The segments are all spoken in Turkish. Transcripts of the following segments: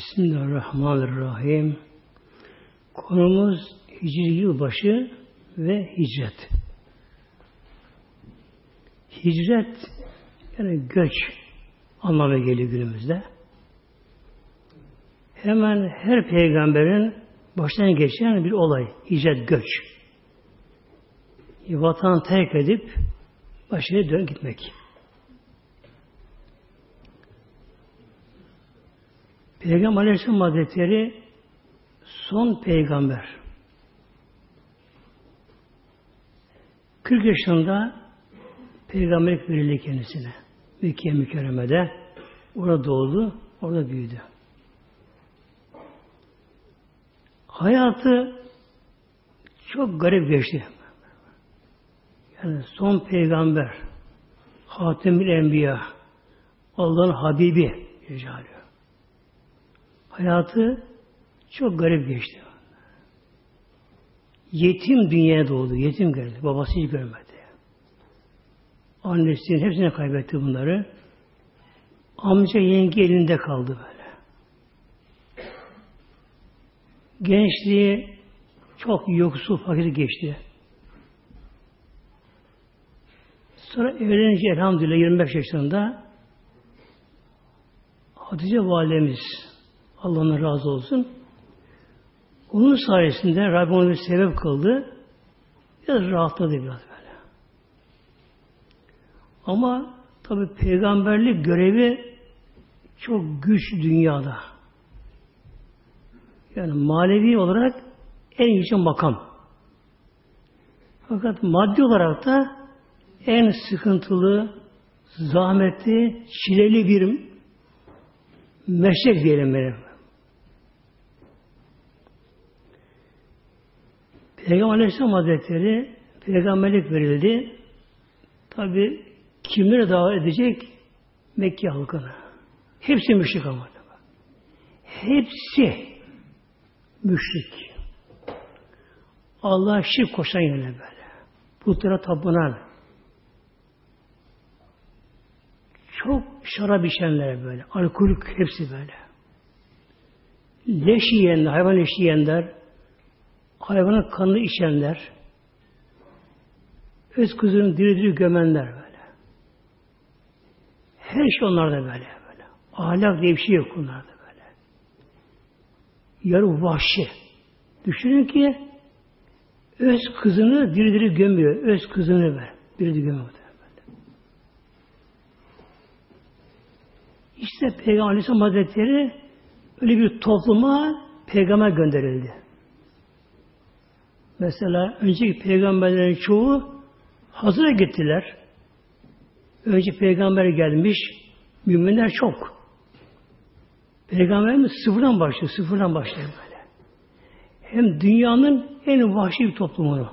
Bismillahirrahmanirrahim. Konumuz Hicri yılbaşı ve hicret. Hicret yani göç anlamına geliyor günümüzde. Hemen her peygamberin baştan geçen bir olay. Hicret, göç. Vatan terk edip başına dön gitmek. Peygamber Aleyhisselam Hazretleri son peygamber. 40 yaşında peygamberlik verildi kendisine. Mekke mükerremede. Orada doğdu, orada büyüdü. Hayatı çok garip geçti. Yani son peygamber, Hatemül Enbiya, Allah'ın Habibi Ricalı. Hayatı çok garip geçti. Yetim dünyaya doğdu. Yetim geldi. Babası hiç görmedi. Annesinin hepsini kaybetti bunları. Amca yenge elinde kaldı böyle. Gençliği çok yoksul, fakir geçti. Sonra evlenince elhamdülillah 25 yaşında Hatice validemiz Allah razı olsun. Onun sayesinde Rabbim onu bir sebep kıldı. Biraz rahatladı biraz böyle. Ama tabi peygamberlik görevi çok güç dünyada. Yani manevi olarak en yüksek makam. Fakat maddi olarak da en sıkıntılı, zahmetli, çileli bir meslek diyelim benim. Peygamber Aleyhisselam Hazretleri peygamberlik verildi. Tabi kimleri davet edecek? Mekke halkına. Hepsi müşrik ama. Hepsi müşrik. Allah şirk koşan yerine böyle. Putlara tapınan. Çok şarap içenler böyle. Alkolik hepsi böyle. Leş yiyenler, hayvan leş yiyenler, hayvanın kanını içenler, öz kızını diri diri gömenler böyle. Her şey onlarda böyle böyle. Ahlak diye bir şey yok onlarda böyle. Yarı vahşi. Düşünün ki öz kızını diri diri gömüyor. Öz kızını böyle. Diri diri gömüyor. Böyle. İşte Peygamber Aleyhisselam Hazretleri öyle bir topluma peygamber gönderildi. Mesela önceki peygamberlerin çoğu hazıra gittiler. Önce peygamber gelmiş, müminler çok. Peygamberimiz sıfırdan başlıyor, sıfırdan başlıyor böyle. Hem dünyanın en vahşi bir toplumunu.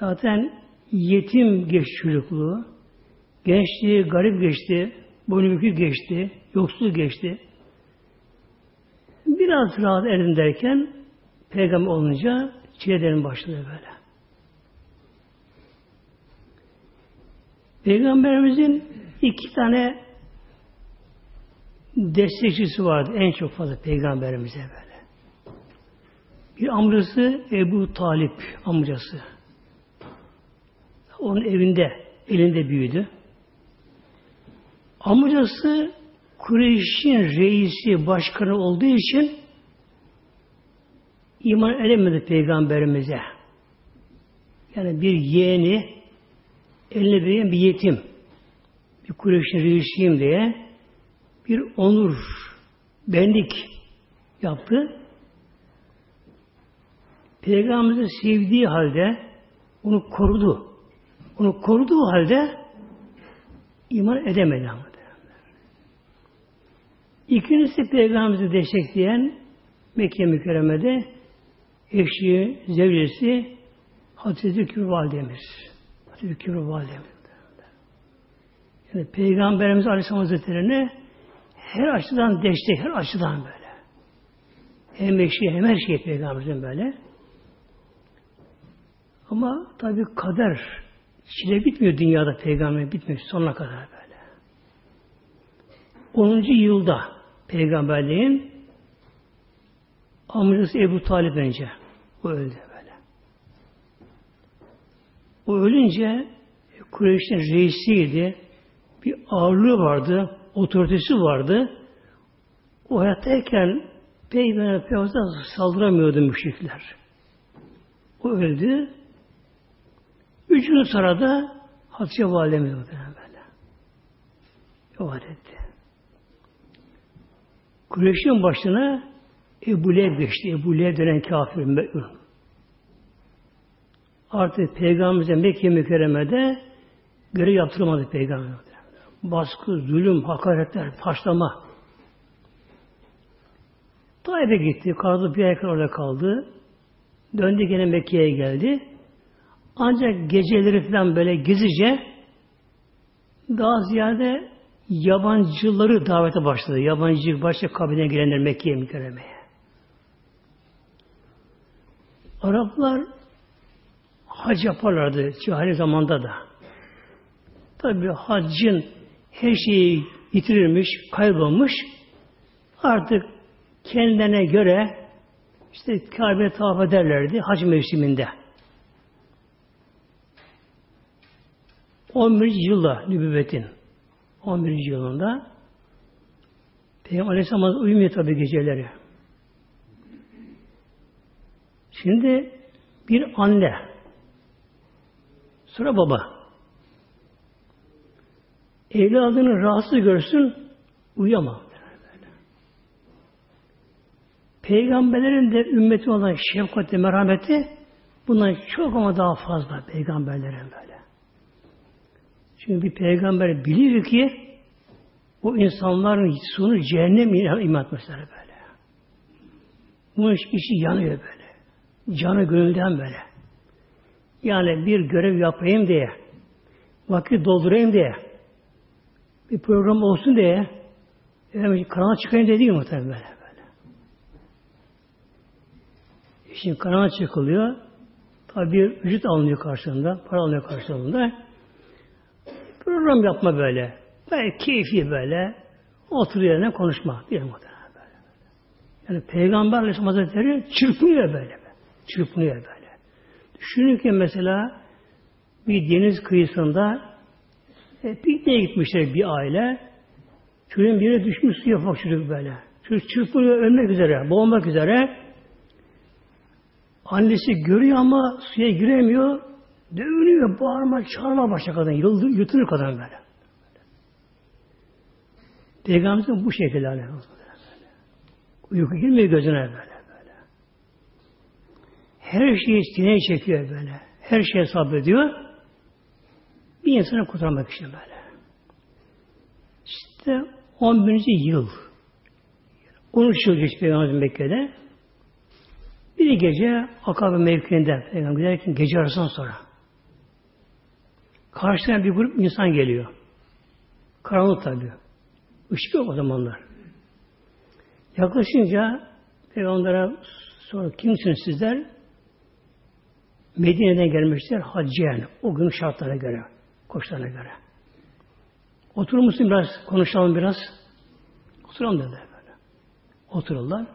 Zaten yetim geç çocukluğu, gençliği garip geçti, boynu geçti, yoksul geçti. Biraz rahat erdim derken Peygamber olunca çilelerin başladı böyle. Peygamberimizin iki tane destekçisi vardı en çok fazla peygamberimize böyle. Bir amcası Ebu Talip amcası. Onun evinde, elinde büyüdü. Amcası Kureyş'in reisi, başkanı olduğu için iman edemedi peygamberimize. Yani bir yeğeni eline büyüyen bir yetim bir Kureyş'in reisiyim diye bir onur, benlik yaptı. Peygamberimizi sevdiği halde onu korudu. Onu koruduğu halde iman edemedi ama. İkincisi Peygamberimizi destekleyen Mekke mükerremede eşi, zevcesi Hatice Kübra Validemiz. Hatice Kübra Validemiz. Yani Peygamberimiz Aleyhisselam Hazretleri'ne her açıdan destek, her açıdan böyle. Hem eşi hem her şey Peygamberimizin böyle. Ama tabi kader, çile bitmiyor dünyada peygamber bitmiyor sonuna kadar böyle. 10. yılda peygamberliğin amcası Ebu Talip önce. O öldü böyle. O ölünce Kureyş'in reisiydi. Bir ağırlığı vardı. Otoritesi vardı. O hayattayken Peygamber Peygamber'e saldıramıyordu müşrikler. O öldü. Üç gün sonra da Hatice Validemiz böyle. Vefat etti. Kureyş'in başına Ebu Leheb geçti. Ebu Leheb denen kafir me'un. Artık Peygamberimize Mekke mükerremede görev yaptıramadı Peygamber. Baskı, zulüm, hakaretler, paşlama. Taif'e gitti. Kaldı bir ay orada kaldı. Döndü gene Mekke'ye geldi. Ancak geceleri falan böyle gizlice daha ziyade yabancıları davete başladı. Yabancı başka kabine girenler Mekke'ye mükerremeye. Araplar hac yaparlardı cahili zamanda da. Tabi haccın her şeyi yitirilmiş, kaybolmuş. Artık kendilerine göre işte Kabe'ye tavaf ederlerdi hac mevsiminde. 11. yılda nübüvvetin 11. yılında Peygamber Aleyhisselam uyumuyor tabi geceleri. Şimdi bir anne sonra baba evladını rahatsız görsün uyuyamaz. Peygamberlerin de ümmeti olan şefkati, merhameti bundan çok ama daha fazla peygamberlerin böyle. Çünkü bir peygamber bilir ki o insanların sonu cehennem iman etmesleri böyle. Bunun işi yanıyor böyle. Canı gönülden böyle. Yani bir görev yapayım diye, vakit doldurayım diye, bir program olsun diye, yani kanal çıkayım dediği muhtemelen böyle. böyle. Şimdi kanal çıkılıyor, tabi bir ücret alınıyor karşılığında, para alınıyor karşılığında. Program yapma böyle. Böyle keyfi böyle. Otur yerine konuşma. Diyelim böyle. Yani Peygamber Aleyhisselam Hazretleri çırpınıyor böyle. Çırpınıyor böyle. Düşünün ki mesela bir deniz kıyısında e, pikniğe gitmişler bir aile. Çocuğun birine düşmüş suya ufak çocuk böyle. Çocuk çırpınıyor ölmek üzere, boğulmak üzere. Annesi görüyor ama suya giremiyor. Dövünüyor, bağırma, çağırma başa kadın. Yutunur kadın böyle. Peygamberimizin bu şekilde aleyhisselam. Uyku girmiyor gözüne böyle. Her şeyi sineye çekiyor böyle. Her şeye sabrediyor. Bir insanı kurtarmak için böyle. İşte 11. yıl. 13 yıl geçti Peygamberimiz Mekke'de. Bir gece Akabe mevkiinde Peygamber giderken gece arasından sonra karşıdan bir grup insan geliyor. Karanlık tabi. Işık yok o zamanlar. Yaklaşınca Peygamber'e sonra kimsiniz sizler? Medine'den gelmişler hacı yani. O gün şartlara göre, koşullarına göre. Oturur musun biraz, konuşalım biraz? Oturalım dediler böyle. Otururlar.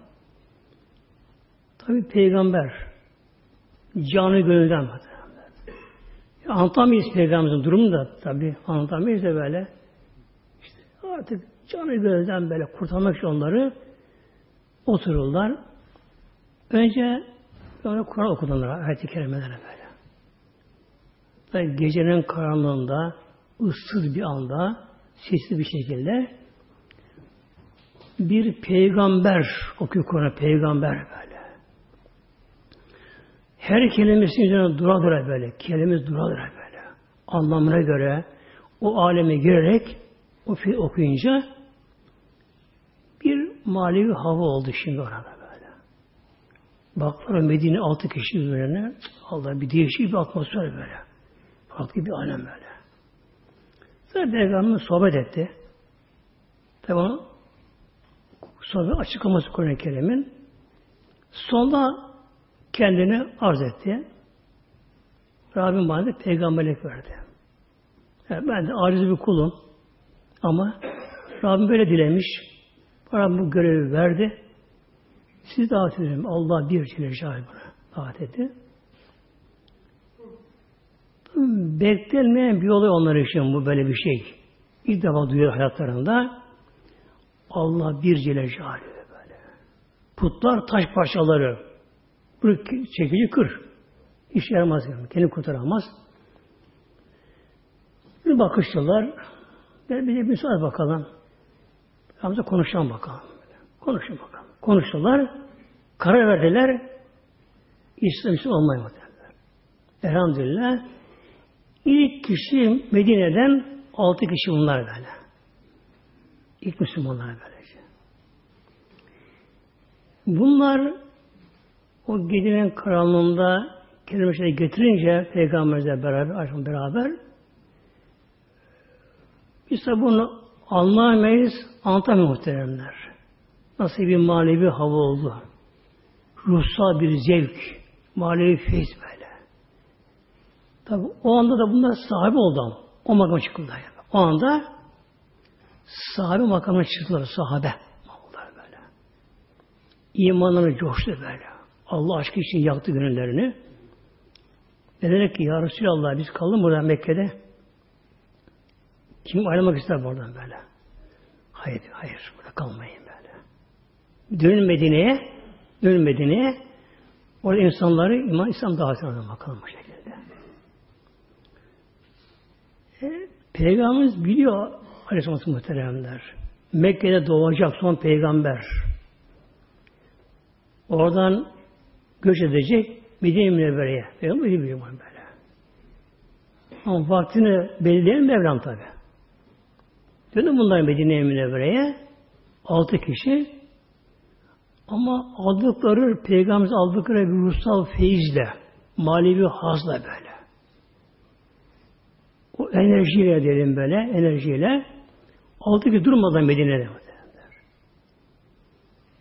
Tabi peygamber canı gönülden Anlatamayız peygamberimizin durumu da tabi anlatamayız da böyle. İşte artık canı gönülden böyle kurtarmak için onları otururlar. Önce böyle Kur'an okudular ayet-i kerimelere böyle. Tabi gecenin karanlığında ıssız bir anda sesli bir şekilde bir peygamber okuyor Kur'an peygamber böyle. Her kelimesinin üzerine dura dura böyle. Kelimemiz dura dura böyle. Anlamına göre o aleme girerek o okuyunca bir manevi hava oldu şimdi orada Baklar Medine altı kişi üzerine Allah bir değişik bir atmosfer böyle. Farklı bir alem böyle. Sonra Peygamberimiz sohbet etti. Onu sonra açıklaması Kur'an-ı Kerim'in. Sonra kendini arz etti. Rabbim bana peygamberlik verdi. Yani ben de aciz bir kulum ama Rabbim böyle dilemiş. Bana bu görevi verdi. Siz davet edelim. Allah bir Celle Celaluhu davet etti. Beklenmeyen bir olay onlar için bu böyle bir şey. İlk defa duyuyor hayatlarında. Allah bir Celle böyle. Putlar taş parçaları. Bunu çekici kır. İş yaramaz yani. Kendini kurtaramaz. Bir bakıştılar. Ben bir de müsaade bakalım. Hamza konuşalım bakalım. Konuşun bakalım. Konuştular. Karar verdiler. İslam için olmayı derler. Elhamdülillah. İlk kişi Medine'den altı kişi bunlar böyle. İlk Müslümanlar böylece. Bunlar o gecenin karanlığında kelimeleri getirince Peygamberimizle beraber, Ayşe beraber biz de bunu anlayamayız, anlatamayız muhteremler. Nasıl bir manevi hava oldu. Ruhsal bir zevk, manevi feyiz böyle. Tabi o anda da bunlar sahibi oldu O makama çıktılar. O anda sahibi makamına çıktılar, sahabe. Oldular böyle. İmanları coştu böyle. Allah aşkı için yaktı gönüllerini. Dediler ki Ya Resulallah biz kaldım burada Mekke'de. Kim ayrılmak ister buradan böyle? Hayır, hayır. Burada kalmayın böyle. Dönün Medine'ye, dönün Medine'ye. Orada insanları iman İslam davetine bakalım bu şekilde. E, Peygamberimiz biliyor Aleyhisselatü muhteremler. Mekke'de doğacak son peygamber. Oradan göç edecek Medine Münevvere'ye. Peygamber biliyor böyle. Ama vaktini belirleyen Mevlam tabi. Döndü bunlar Medine-i Münevvere'ye. Altı kişi. Ama aldıkları, Peygamberimiz aldıkları bir ruhsal feyizle, manevi hazla böyle. O enerjiyle dedim böyle, enerjiyle altı kişi durmadan Medine'de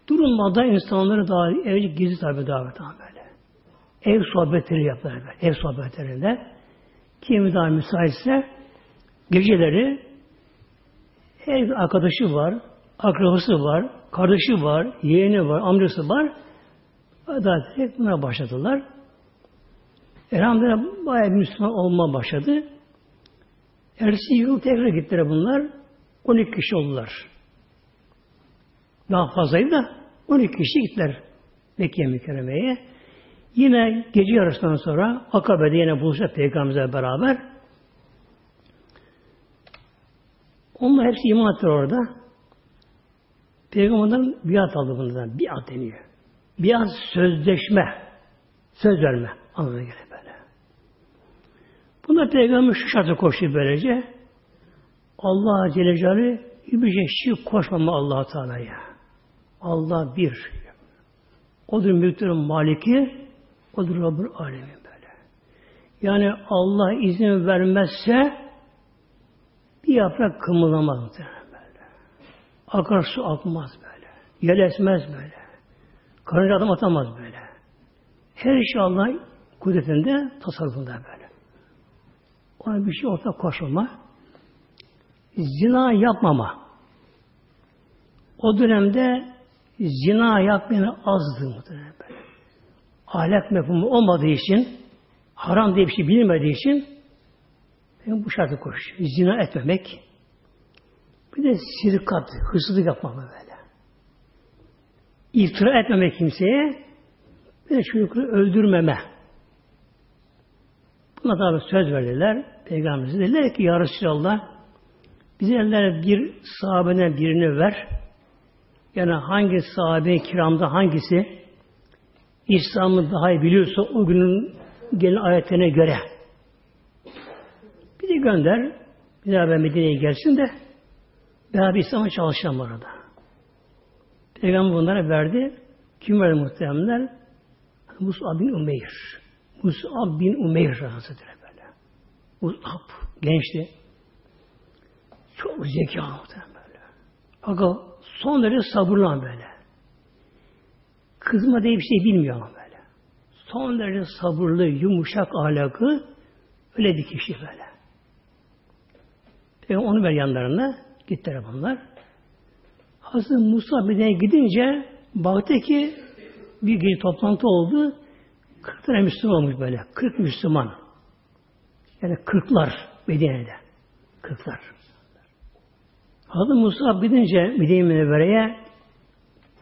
Durulmadan insanları daha evci gizli tabi davet böyle. Ev sohbetleri yaptılar böyle. Ev sohbetlerinde. Kimi daha müsaitse geceleri her arkadaşı var, akrabası var, kardeşi var, yeğeni var, amcası var. Daha hep buna başladılar. Elhamdülillah bayağı Müslüman olma başladı. Ersi yıl tekrar gittiler bunlar. 12 kişi oldular. Daha fazlaydı da 12 kişi gittiler Mekke mükerremeye. Yine gece yarısından sonra Akabe'de yine buluşacak Peygamberimizle beraber. Onlar hepsi iman ettiler orada. Peygamberden biat aldı bundan. Biat deniyor. Biat sözleşme. Söz verme. Anlamına göre böyle. Buna peygamber şu şartı koştu böylece. Allah Celle Celaluhu bir şey şirk koşmama allah Teala'ya. Allah bir. Odur mülktürün maliki, odur Rabbül alemin böyle. Yani Allah izin vermezse bir yaprak kımıldamaz böyle. Akar su akmaz böyle. Yel esmez böyle. Karınca adım atamaz böyle. Her şey Allah kudretinde, tasarrufunda böyle. Ona bir şey ortak koşulma. Zina yapmama. O dönemde zina yapmayan azdı muhtemelen böyle. Ahlak mefhumu olmadığı için, haram diye bir şey bilmediği için bu şartı koş. Zina etmemek. Bir de sirkat, hırsızlık yapmak böyle. İftira etmemek kimseye. Bir de çocukları öldürmeme. Buna tabi söz verdiler. Peygamberimize dediler ki Ya Resulallah bize eller bir sahabeden birini ver. Yani hangi sahabe kiramda hangisi İslam'ı daha iyi biliyorsa o günün gelen ayetlerine göre de gönder. Bir daha ben Medine'ye gelsin de beraber İslam'a çalışalım orada. Peygamber bunlara verdi. Kim verdi muhtemelenler? Mus'ab bin Umeyr. Mus'ab bin Umeyr Hazretleri böyle. Mus'ab gençti. Çok zeki muhtemelen böyle. Fakat son derece sabırlı böyle. Kızma diye bir şey bilmiyor ama böyle. Son derece sabırlı, yumuşak ahlakı öyle bir kişi böyle. Peygamber onu ver yanlarına. Gittiler bunlar. Hazreti Musa Medine'ye gidince baktı bir gece toplantı oldu. 40 tane Müslüman olmuş böyle. 40 Müslüman. Yani kırklar Medine'de. Kırklar. Hazreti Musa gidince Medine Münevvere'ye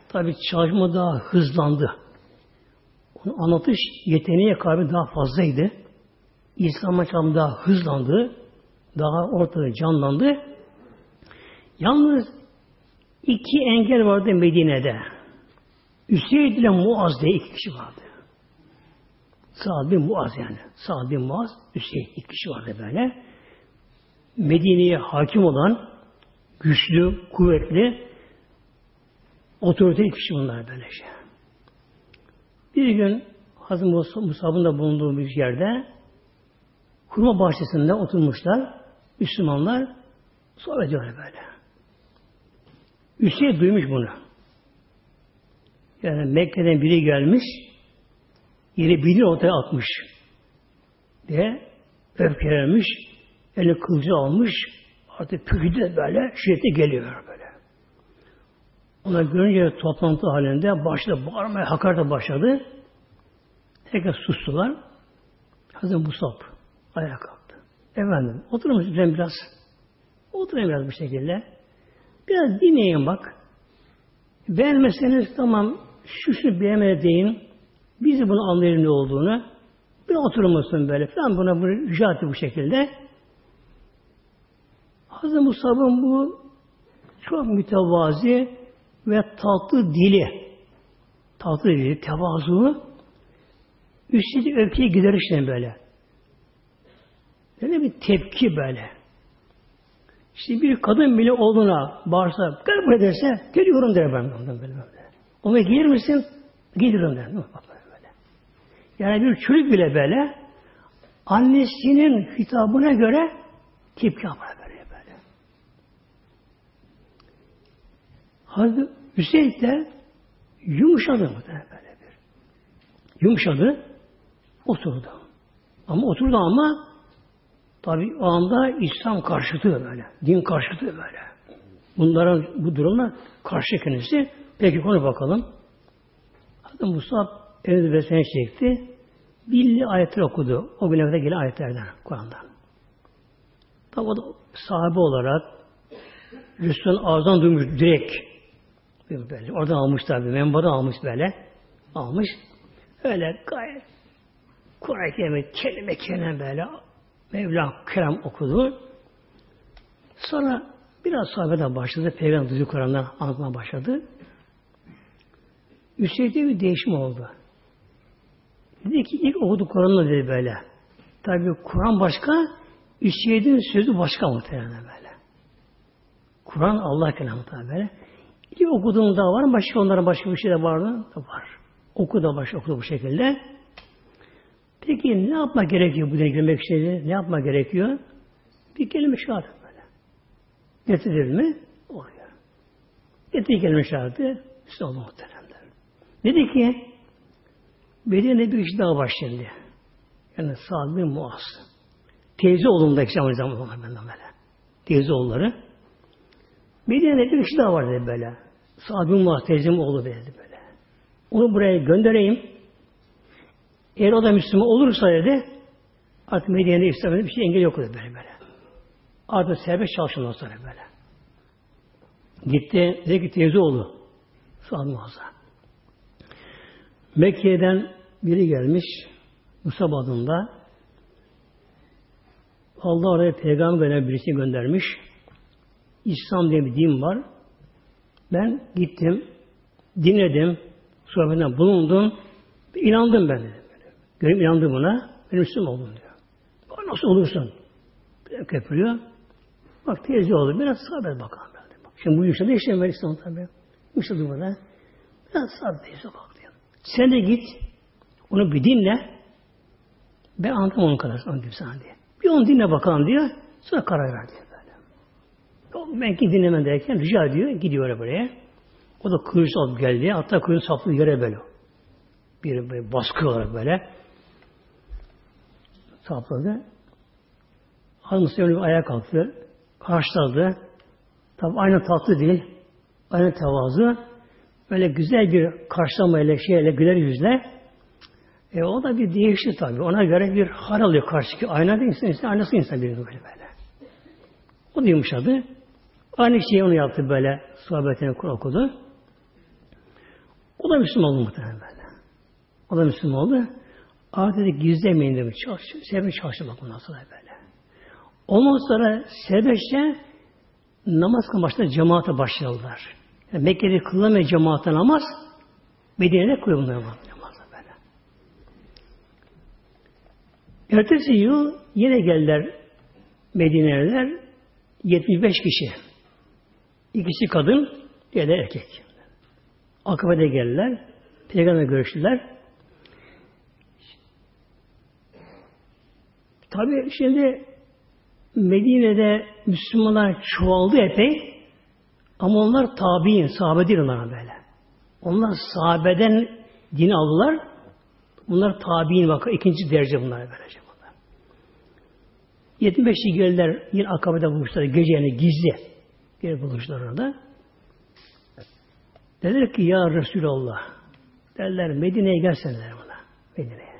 tabi çalışma daha hızlandı. Onu anlatış yeteneği kalbi daha fazlaydı. İslam'a çabuk daha hızlandı. Daha ortada canlandı. Yalnız iki engel vardı Medine'de. Üseyd ile Muaz diye iki kişi vardı. Sa'd bin Muaz yani. Sa'd bin Muaz, Üseyd iki kişi vardı böyle. Medine'ye hakim olan güçlü, kuvvetli otorite kişi bunlar böyle şey. Bir gün Hazreti Musab'ın da bulunduğu bir yerde kurma bahçesinde oturmuşlar. Müslümanlar sohbet ediyorlar böyle. Üstelik duymuş bunu. Yani Mekke'den biri gelmiş, yeri bilir ortaya atmış diye öfkelenmiş, eli kılıcı almış, artık püfüdü de böyle şiddete geliyor böyle. Ona görünce toplantı halinde başladı bağırmaya, hakarete başladı. Tekrar sustular. Hazreti Musab ayağa kalktı. Efendim, oturur musun biraz? Oturayım biraz bu şekilde. Biraz dinleyin bak. Beğenmeseniz tamam şu şu beğenmedi deyin. Biz de bunu anlayalım ne olduğunu. Bir oturur musun böyle falan buna bunu rica bu şekilde. Hazreti Musab'ın bu çok mütevazi ve tatlı dili, tatlı dili, tevazu, üstelik öfkeyi giderişten böyle. Böyle bir tepki böyle. İşte bir kadın bile oğluna bağırsa, gel buraya derse, geliyorum der ben ondan böyle böyle. Ona gelir misin? Gelirim der. Böyle. Yani bir çocuk bile böyle, annesinin hitabına göre tepki yapar böyle böyle. Hazreti Hüseyin de yumuşadı mı böyle bir. Yumuşadı, oturdu. Ama oturdu ama Tabi o anda İslam karşıtı böyle. Din karşıtı böyle. Bunların bu durumla karşı kendisi. Peki konu bakalım. Hatta Musa elini besmele çekti. Billi ayetler okudu. O güne kadar gelen ayetlerden Kur'an'dan. Tabi o da sahibi olarak Resul'ün ağzından duymuş direkt. Böyle. Oradan almış tabi. Menbadan almış böyle. Almış. Öyle gayet Kur'an-ı kelime kelime böyle Mevla Kerem okudu. Sonra biraz sahabeden başladı. Peygamber Düzü Kur'an'dan anlatmaya başladı. Üstelik'te bir değişim oldu. Dedi ki ilk okudu Kur'an'ı dedi böyle. Tabi Kur'an başka, Üstelik'in sözü başka muhtemelen böyle. Kur'an Allah kelamı tabi böyle. İlk okuduğum daha var mı? Başka onların başka bir şey de vardı. Var. Oku da baş okudu bu şekilde. Peki ne yapma gerekiyor bu girmek için? Ne yapma gerekiyor? Bir kelime şehadet böyle. Getirir mi? Oluyor. Getir kelime. İşte oldu muhteremler. Dedi ki Medine'de bir iş daha başladı. Yani Sa'd bin Muaz. Teyze oğlundaki şey aynı zamanda böyle. Teyze oğulları. Medine'de bir kişi daha var dedi böyle. Sa'd bin Muaz teyzemin oğlu dedi böyle. Onu buraya göndereyim. Eğer o da Müslüman olursa dedi, artık Medine'de İslam'da bir şey engel yok dedi böyle böyle. Artık serbest çalışın sonra böyle. Gitti, dedi ki teyze oğlu. Sa'd Muaz'a. Mekke'den biri gelmiş, Musab adında. Allah oraya peygamber gönderen birisi göndermiş. İslam diye bir din var. Ben gittim, dinledim, sohbetinden bulundum, inandım ben dedi. Gönlüm inandı buna. Ben Müslüman oldum diyor. Nasıl olursun? Bir köpürüyor. Bak teyze oldu. Biraz sabret bakalım. Bak, şimdi bu yükseldi işte ben İslam tabi. Yükseldi buna. Biraz sabret teyze bak diyor. Sen de git. Onu bir dinle. Ben anlatamam onun kadar. Anlatayım sana diye. Bir onu dinle bakalım diyor. Sonra karar ver diyor böyle. Ben ki dinlemem derken rica ediyor. Gidiyor buraya. O da alıp geldi. Hatta kılıç saplı yere böyle. Bir, bir baskı olarak böyle sapladı. Hazreti Musa ayağa kalktı. Karşıladı. Tabi aynı tatlı değil. aynı tevazu, böyle güzel bir karşılamayla, şeyle, güler yüzle, e o da bir değişti tabii. Ona göre bir hal alıyor karşıki. Ayna da insan, insan aynası insan bir böyle böyle. O da yumuşadı. Aynı şeyi onu yaptı böyle. Sohbetini okudu. O da Müslüman oldu muhtemelen böyle. O da Müslüman oldu. Dedi gizlemeyin demiş. Sebebi çalıştı bak bundan sonra böyle. Ondan sonra sebeşçe namaz kılmışlar cemaate başladılar. Yani Mekke'de kılınamayan cemaate namaz Medine'de bunlar namazlar böyle. Ertesi yıl yine geldiler Medine'liler 75 kişi. İkisi kadın, diğeri erkek. Akabe'de geldiler. Peygamber görüştüler. Tabi şimdi Medine'de Müslümanlar çoğaldı epey ama onlar tabi'in, sahabe değil onlar böyle. Onlar sahabeden din aldılar. Bunlar tabi'in vakı, ikinci derece bunlar böylece. Bunlar. 75 geldiler yine akabede bulmuşlar. Gece yani gizli. Geri bulmuşlar orada. Dediler ki ya Resulallah derler Medine'ye gelsenler buna. Medine'ye.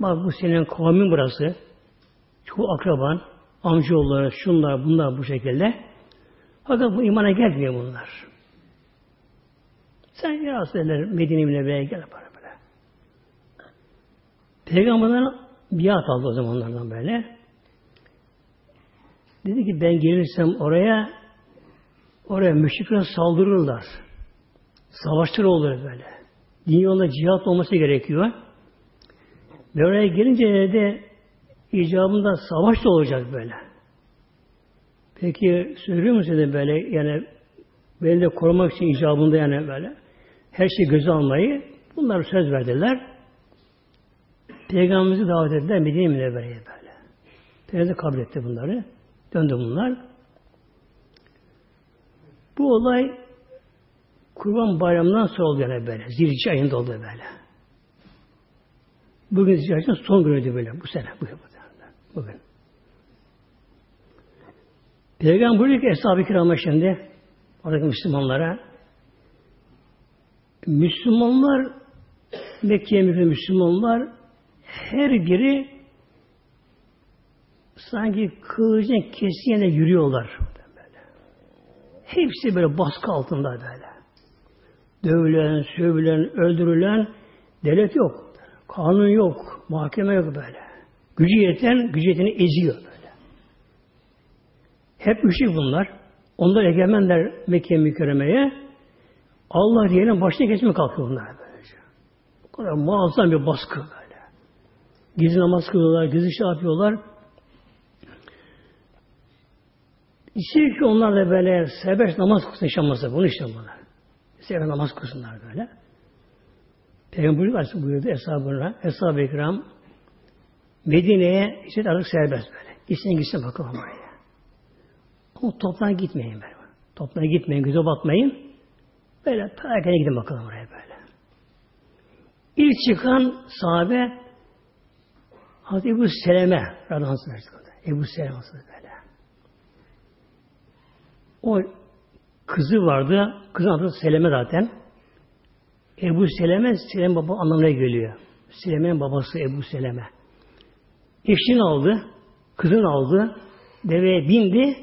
Bak bu senin kavmin burası. Çoğu akraban, amcaoğulları, şunlar, bunlar bu şekilde. Fakat bu imana gelmiyor bunlar. Sen ya Resulallah Medine Münevvere'ye gel para böyle. Peygamberden biat aldı o zamanlardan böyle. Dedi ki ben gelirsem oraya oraya müşrikler saldırırlar. Savaşlar olur böyle. Din yolunda cihat olması gerekiyor. Ve oraya gelince de icabında savaş da olacak böyle. Peki söylüyor musun de böyle yani beni de korumak için icabında yani böyle her şeyi göze almayı bunlar söz verdiler. Peygamberimizi davet ettiler Medine Münevvere'ye böyle. Peygamber kabul etti bunları. Döndü bunlar. Bu olay Kurban Bayramı'ndan sonra oldu yani böyle. Zilhicce ayında oldu böyle. Bugün Zilhicce'nin son günüydü böyle. Bu sene. Bu Bugün. Peygamber buyuruyor ki Eshab-ı Kiram'a şimdi oradaki Müslümanlara Müslümanlar Mekke'ye Müslümanlar her biri sanki kılıcın kesiyene yürüyorlar. Böyle. Hepsi böyle baskı altında böyle. Dövülen, sövülen, öldürülen devlet yok. Kanun yok. Mahkeme yok böyle. Gücü yeten, gücü yeteni eziyor böyle. Hep müşrik bunlar. Onlar egemenler Mekke mükerremeye. Allah diyelim başına geçme kalkıyor bunlar böylece. Bu kadar muazzam bir baskı böyle. Gizli namaz kılıyorlar, gizli şey yapıyorlar. İstiyor ki onlar da böyle serbest namaz kılsın yaşaması. Bunu işte bunlar. Serbest namaz kılsınlar böyle. Peygamber buyurdu hesabına. Eshab-ı ikram Medine'ye işte artık serbest böyle. İsteyen gitsin bakalım oraya. Ama toplana gitmeyin böyle. Toplana gitmeyin, göze batmayın. Böyle perakende gidin bakalım oraya böyle. İlk çıkan sahabe Hazreti Ebu Seleme radıyallahu anh Ebu Seleme böyle. O kızı vardı. Kızın adı Seleme zaten. Ebu Seleme, Seleme baba anlamına geliyor. Seleme'nin babası Ebu Seleme. Eşini aldı, kızını aldı, deveye bindi,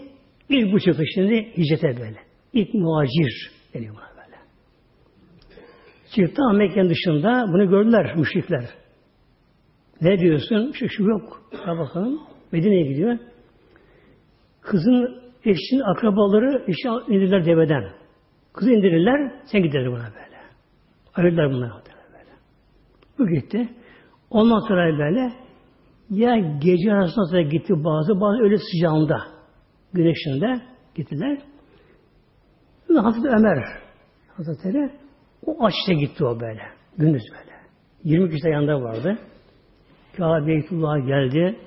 ilk bu çıktı şimdi hicrete böyle. İlk muhacir deniyor buna böyle. Çıktı Mekke'nin dışında bunu gördüler müşrikler. Ne diyorsun? Şu, şu yok. Ya bakalım. Medine'ye gidiyor. Kızın eşinin akrabaları eşi indirdiler deveden. Kızı indirirler, sen giderler buna böyle. Ayırdılar bunları böyle. Bu gitti. Ondan sonra böyle ya gece arasında gitti bazı, bazı öyle sıcağında, güneşinde gittiler. Ve Hazreti Ömer Hazretleri o açta gitti o böyle. Gündüz böyle. 20 kişi yanında vardı. Kabe Beytullah'a geldi.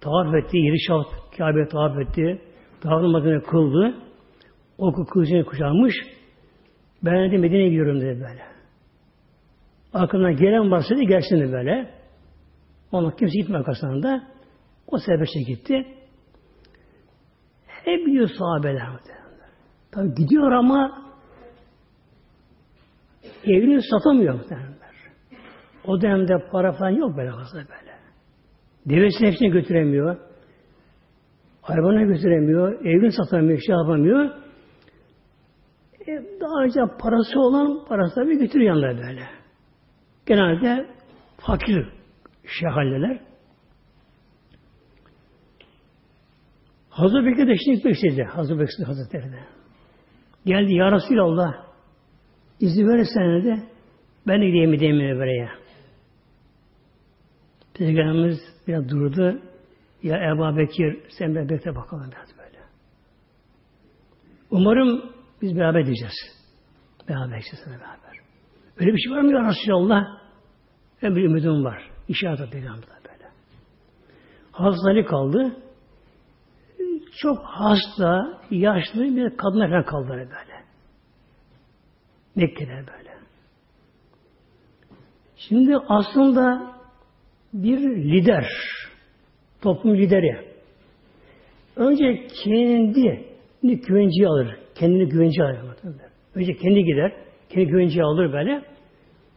Tavaf etti. Yeri şah Kabe'ye tavaf etti. Tavaf kıldı. O kılıcını kuşanmış. Ben de Medine'ye gidiyorum dedi böyle. Aklına gelen varsa da gelsin de böyle. Ona kimse gitme arkasında. O sebeple gitti. Hep biliyor sahabeler. Tabi gidiyor ama evini satamıyor muhtemelenler. O dönemde para falan yok böyle fazla böyle. Devesini hepsini götüremiyor. Arabanı götüremiyor. Evini satamıyor, şey yapamıyor. E, daha önce parası olan parası tabii götürüyor yanına böyle. Genelde fakir şehalleler. Hazreti Bekir de şimdi gitmek istedi. Hazreti Bekir Hazretleri de. Geldi Ya Resulallah izin verirsen de ben de gideyim gideyim Münevvere'ye. Peygamberimiz biraz durdu. Ya Ebu Bekir sen de bekle bakalım biraz böyle. Umarım biz beraber diyeceğiz. Beraber gideceğiz beraber. Öyle bir şey var mı ya Resulallah? Ben bir ümidim var. İşaret Peygamber'de böyle. Hazreti kaldı. Çok hasta, yaşlı bir kadın efendim kaldı böyle. Mekke'de böyle. Şimdi aslında bir lider, toplum lideri önce kendi güvenceye alır. Kendini güvenceye alır. Önce kendi gider. Kendi güvenceye alır böyle.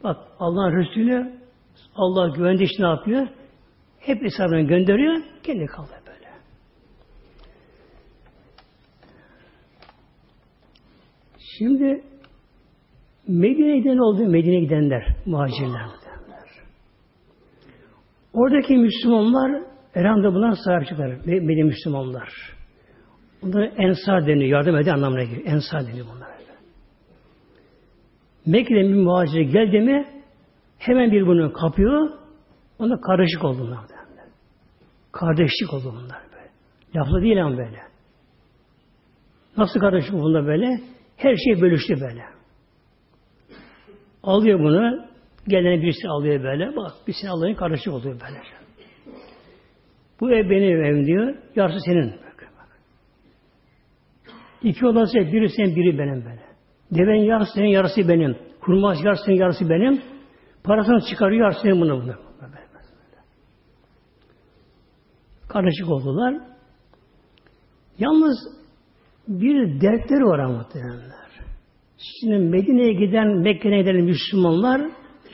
Bak Allah'ın Resulü Allah güvende iş ne yapıyor? Hep hesabını gönderiyor. Kendi kalır böyle. Şimdi Medine'ye giden oldu. Medine'ye gidenler, muhacirler. Oradaki Müslümanlar elhamdülillah bunlar sahip çıkar. Medine Müslümanlar. Bunlara ensar deniyor. Yardım eden anlamına geliyor. Ensar deniyor bunlar. Mekke'de bir muhacir geldi mi hemen bir bunu kapıyor. Onda karışık oldu bunlar. Kardeşlik oldu bunlar böyle. Laflı değil ama böyle. Nasıl kardeşlik bunlar böyle? Her şey bölüştü böyle. Alıyor bunu, Gelen birisi alıyor böyle. Bak birisini alayın kardeşlik oluyor böyle. Bu ev benim evim diyor. Yarısı senin. İki odası biri senin biri benim böyle. Deven yarısı senin yarısı benim. Kurmaz yarısı senin yarısı benim. Parasını çıkarıyor yarısı senin bunu bunu. Kardeşlik oldular. Yalnız bir dertleri var ama muhtemelenler. Şimdi Medine'ye giden, Mekke'ye giden Müslümanlar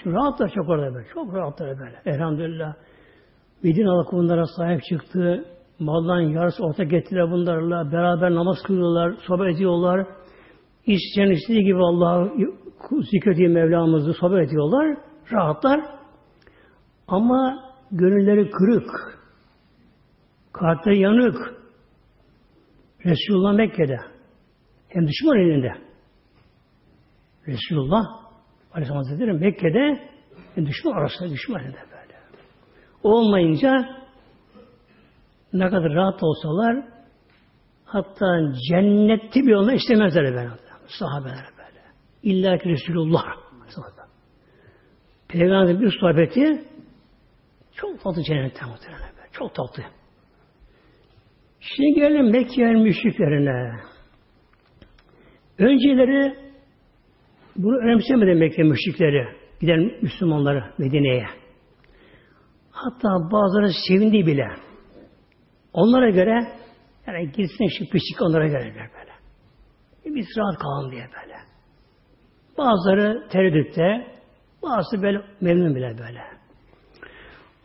rahatlar çok orada böyle. Çok rahatlar böyle. Elhamdülillah. Medine halkı bunlara sahip çıktı. Maldan yarısı orta getirdiler bunlarla. Beraber namaz kılıyorlar. Sohbet ediyorlar. İsteyen istediği gibi Allah'ı zikrediği Mevlamızı sohbet ediyorlar. Rahatlar. Ama gönülleri kırık. Kalpleri yanık. Resulullah Mekke'de. Hem düşman elinde. Resulullah Aleyhisselam Hazretleri Mekke'de düşman arasında düşman elinde böyle. Olmayınca ne kadar rahat olsalar hatta cennette bir yolunu istemezler böyle. Sahabeler böyle. İlla ki Resulullah. Peygamberin bir sohbeti çok tatlı cennetten muhtemelen. Çok tatlı. Şimdi gelelim Mekke'nin müşriklerine. Önceleri bunu önemsemedi Mekke müşrikleri. Giden Müslümanları Medine'ye. Hatta bazıları sevindi bile. Onlara göre yani gitsin şu küçük onlara göre böyle. E biz rahat kalalım diye böyle. Bazıları tereddütte, bazısı böyle memnun bile böyle.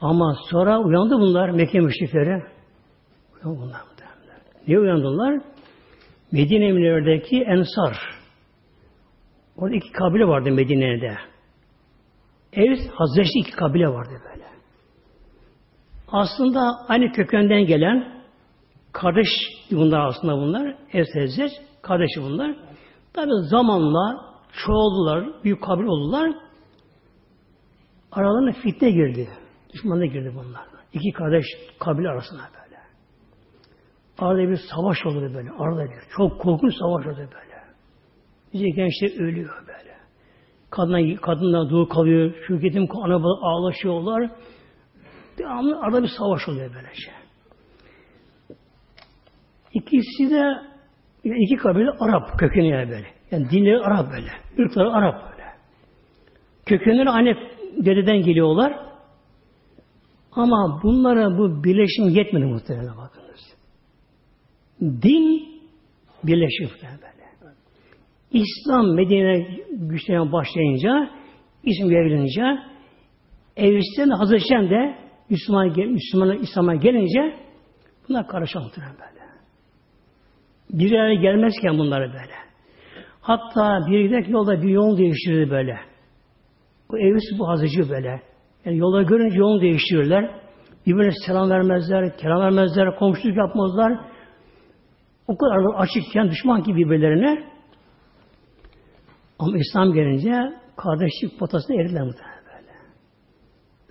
Ama sonra uyandı bunlar Mekke müşrikleri. Uyandı bunlar. Niye uyandılar? Medine Münevver'deki Ensar Orada iki kabile vardı Medine'de. Evs, Hazreti iki kabile vardı böyle. Aslında aynı kökenden gelen kardeş bunlar aslında bunlar. Hazret kardeşi bunlar. Tabi zamanla çoğaldılar, büyük kabile oldular. Aralarına fitne girdi. Düşmanlığa girdi bunlar. İki kardeş kabile arasında böyle. Arada bir savaş oldu böyle. Arada bir. Çok korkunç savaş oldu böyle. Nice gençler ölüyor böyle. Kadına, kadınlar doğu kalıyor. Şu yetim ana ağlaşıyorlar. Devamlı arada bir savaş oluyor böyle şey. İkisi de yani iki kabile Arap kökeni yani böyle. Yani dinleri Arap böyle. Irkları Arap böyle. Kökenleri anne dededen geliyorlar. Ama bunlara bu birleşim yetmedi muhtemelen bakınız. Din birleşim böyle. İslam Medine güçlerine başlayınca, isim verilince, Evlis'ten Hazreti de Müslüman, Müslüman İslam'a gelince bunlar karışamadılar böyle. Bir araya gelmezken bunları böyle. Hatta bir giderken yolda bir yol değiştirirdi böyle. Bu Evlis bu hazıcı böyle. Yani yolda görünce yolunu değiştirirler. Birbirine selam vermezler, kelam vermezler, komşuluk yapmazlar. O kadar açıkken düşman gibi birbirlerine. Ama İslam gelince kardeşlik potasına eriler muhtemelen böyle.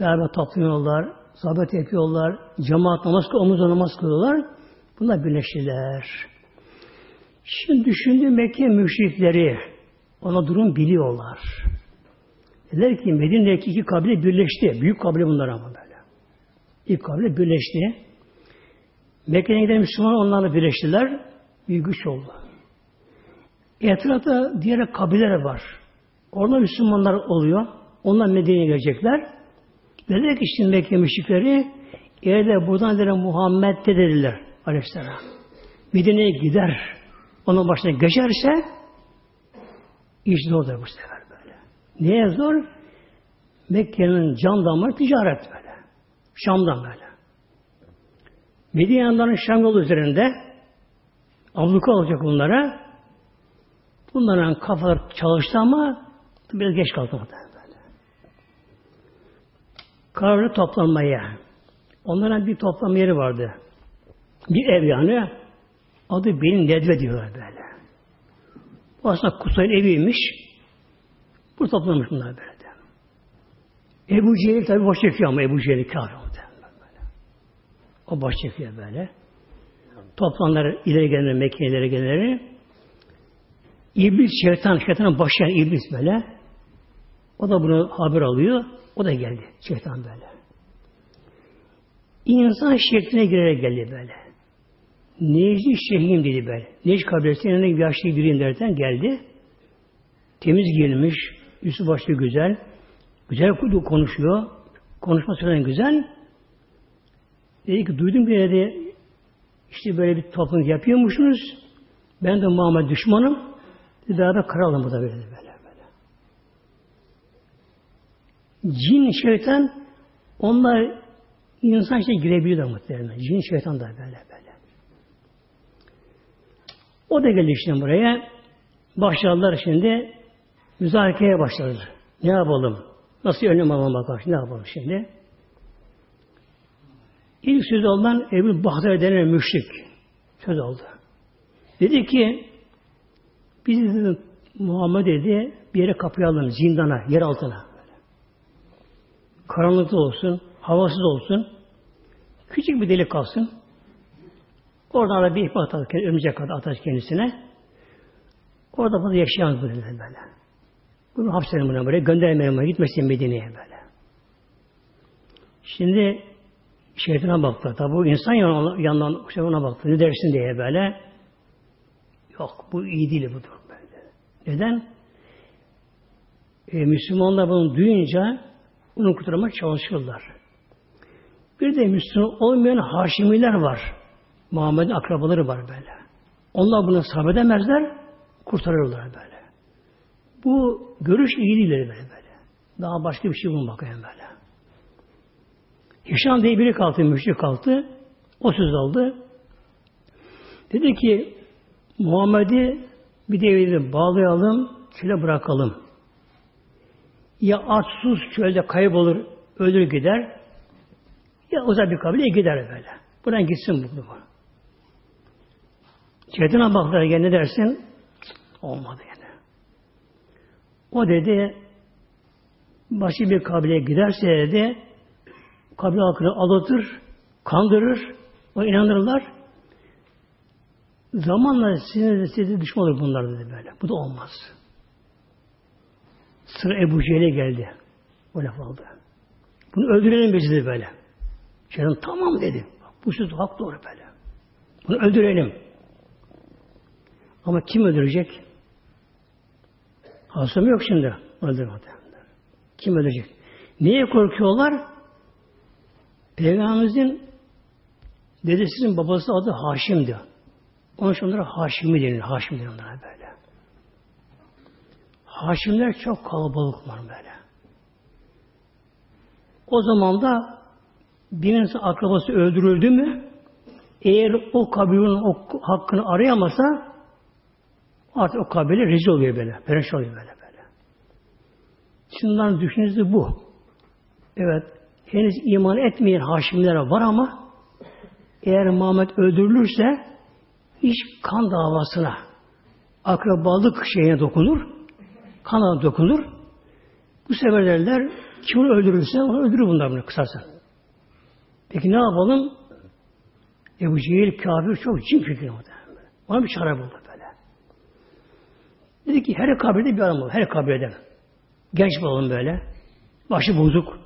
Beraber toplanıyorlar, sohbet yapıyorlar, cemaat namaz omuz namaz kılıyorlar. Bunlar birleştiler. Şimdi düşündüğüm Mekke müşrikleri ona durum biliyorlar. Dediler ki Medine'deki iki kabile birleşti. Büyük kabile bunlar ama böyle. İlk kabile birleşti. Mekke'ye giden Müslüman onlarla birleştiler. Bir güç oldu. Etrafta diğer kabileler var. Orada Müslümanlar oluyor. Onlar Medine'ye gelecekler. Dediler ki şimdi Mekke müşrikleri eğer de buradan dediler Muhammed de dediler Aleyhisselam. Medine'ye gider. Onun başına geçerse iş zordur bu sefer böyle. Niye zor? Mekke'nin can damarı ticaret böyle. Şam'dan böyle. Medine'nin Şam yolu üzerinde abluka olacak bunlara. Bunların kafalar çalıştı ama biraz geç kaldı böyle. Kararlı toplanmaya. Onların bir toplanma yeri vardı. Bir ev yani. Adı Benim Nedve diyorlar böyle. Bu aslında Kusay'ın eviymiş. Bu toplamış bunlar böyle. Ebu Cehil tabi boş çekiyor ama Ebu Cehil kâr böyle. O boş çekiyor böyle. Toplanlar ileri gelenleri, Mekke'ye ileri gelenleri. İblis, şeytan, şeytanın başı yani iblis böyle. O da bunu haber alıyor. O da geldi. Şeytan böyle. İnsan şekline girerek geldi böyle. Necdi Şehim dedi böyle. Necdi kabilesi yanına yaşlı biriyim derken geldi. Temiz giyinmiş, üstü başlı güzel. Güzel konuşuyor. Konuşması güzel. Dedi ki duydum bir dedi işte böyle bir toplantı yapıyormuşsunuz. Ben de Muhammed düşmanım. Bir beraber kralım burada böyle böyle böyle. Cin, şeytan onlar insan işte girebiliyor da muhtemelen. Cin, şeytan da böyle böyle. O da geldi şimdi buraya. Başladılar şimdi müzakereye başladılar. Ne yapalım? Nasıl önlem almak var? Ne yapalım şimdi? İlk söz olan Ebu Bahtar denen müşrik söz oldu. Dedi ki biz dedi, Muhammed dedi bir yere kapayalım zindana, yer altına. Karanlıkta olsun, havasız olsun. Küçük bir delik kalsın. Oradan da bir ihbar atar, örümcek atar kendisine. Orada fazla yaşayan böyle böyle. Bunu hapsedelim buna böyle. Göndermeyelim buna. Gitmesin Medine'ye böyle. Şimdi şeytana baktı. Tabi bu insan yanından ona baktı. Ne dersin diye böyle. Yok bu iyi değil bu durum böyle. Neden? E, Müslümanlar bunu duyunca bunu kurtarmak çalışıyorlar. Bir de Müslüman olmayan Haşimiler var. Muhammed'in akrabaları var böyle. Onlar bunu sabredemezler, kurtarırlar böyle. Bu görüş iyi değil böyle böyle. Daha başka bir şey bulmak yani böyle. Hişam diye biri kalktı, müşrik kalktı. O söz aldı. Dedi ki Muhammed'i bir devede bağlayalım, çöle bırakalım. Ya açsız çölde kaybolur, ölür gider. Ya uzak bir kabile gider böyle. Buradan gitsin bu. Şeytana baktılar ya ne dersin? Olmadı yani. O dedi başı bir kabileye giderse dedi kabile halkını aldatır, kandırır, o inanırlar. Zamanla size, size düşman olur bunlar dedi böyle. Bu da olmaz. Sıra Ebu Cehil'e geldi. O laf aldı. Bunu öldürelim biz dedi böyle. Şeytan tamam dedi. Bu söz hak doğru böyle. Bunu öldürelim. Ama kim öldürecek? Hasım yok şimdi. Öldürmedi. Kim öldürecek? Niye korkuyorlar? Peygamberimizin dedesinin babası adı Haşim'di. Onun için onlara Haşimi denir. Haşim denir onlara böyle. Haşimler çok kalabalıklar böyle. O zaman da birinin akrabası öldürüldü mü eğer o kabilenin o hakkını arayamasa artık o kabile rezil oluyor böyle. Pereş oluyor böyle böyle. Şundan düşüncesi bu. Evet. Henüz iman etmeyen haşimler var ama eğer Muhammed öldürülürse iş kan davasına akrabalık şeyine dokunur. Kana dokunur. Bu sefer derler kim öldürürse onu öldürür bunlar bunu kısaca. Peki ne yapalım? Ebu Cehil kafir çok cin fikri muhtemelen. Ona bir çare buldu böyle. Dedi ki her kabirde bir adam olur. Her kabirde. Genç bulalım böyle. Başı bozuk.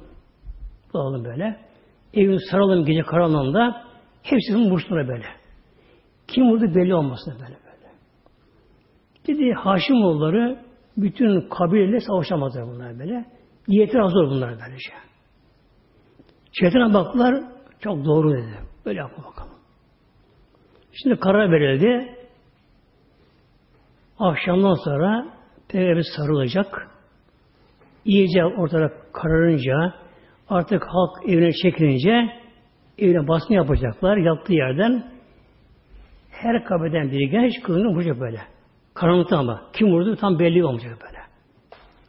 Bulalım böyle. Evin saralım gece karanlığında. Hepsinin vursunlar böyle. Kim vurdu belli olmasın böyle böyle. Dedi Haşimoğulları bütün kabileyle savaşamazlar bunlar böyle. Niyeti az olur bunlar böylece. Şeytana baktılar, çok doğru dedi. Böyle yapma bakalım. Şimdi karar verildi. Akşamdan sonra Peygamber sarılacak. İyice ortada kararınca artık halk evine çekilince evine basma yapacaklar. Yattığı yerden her kabeden biri genç kılını vuracak böyle. Karanlıkta ama. Kim vurdu tam belli olmayacak böyle.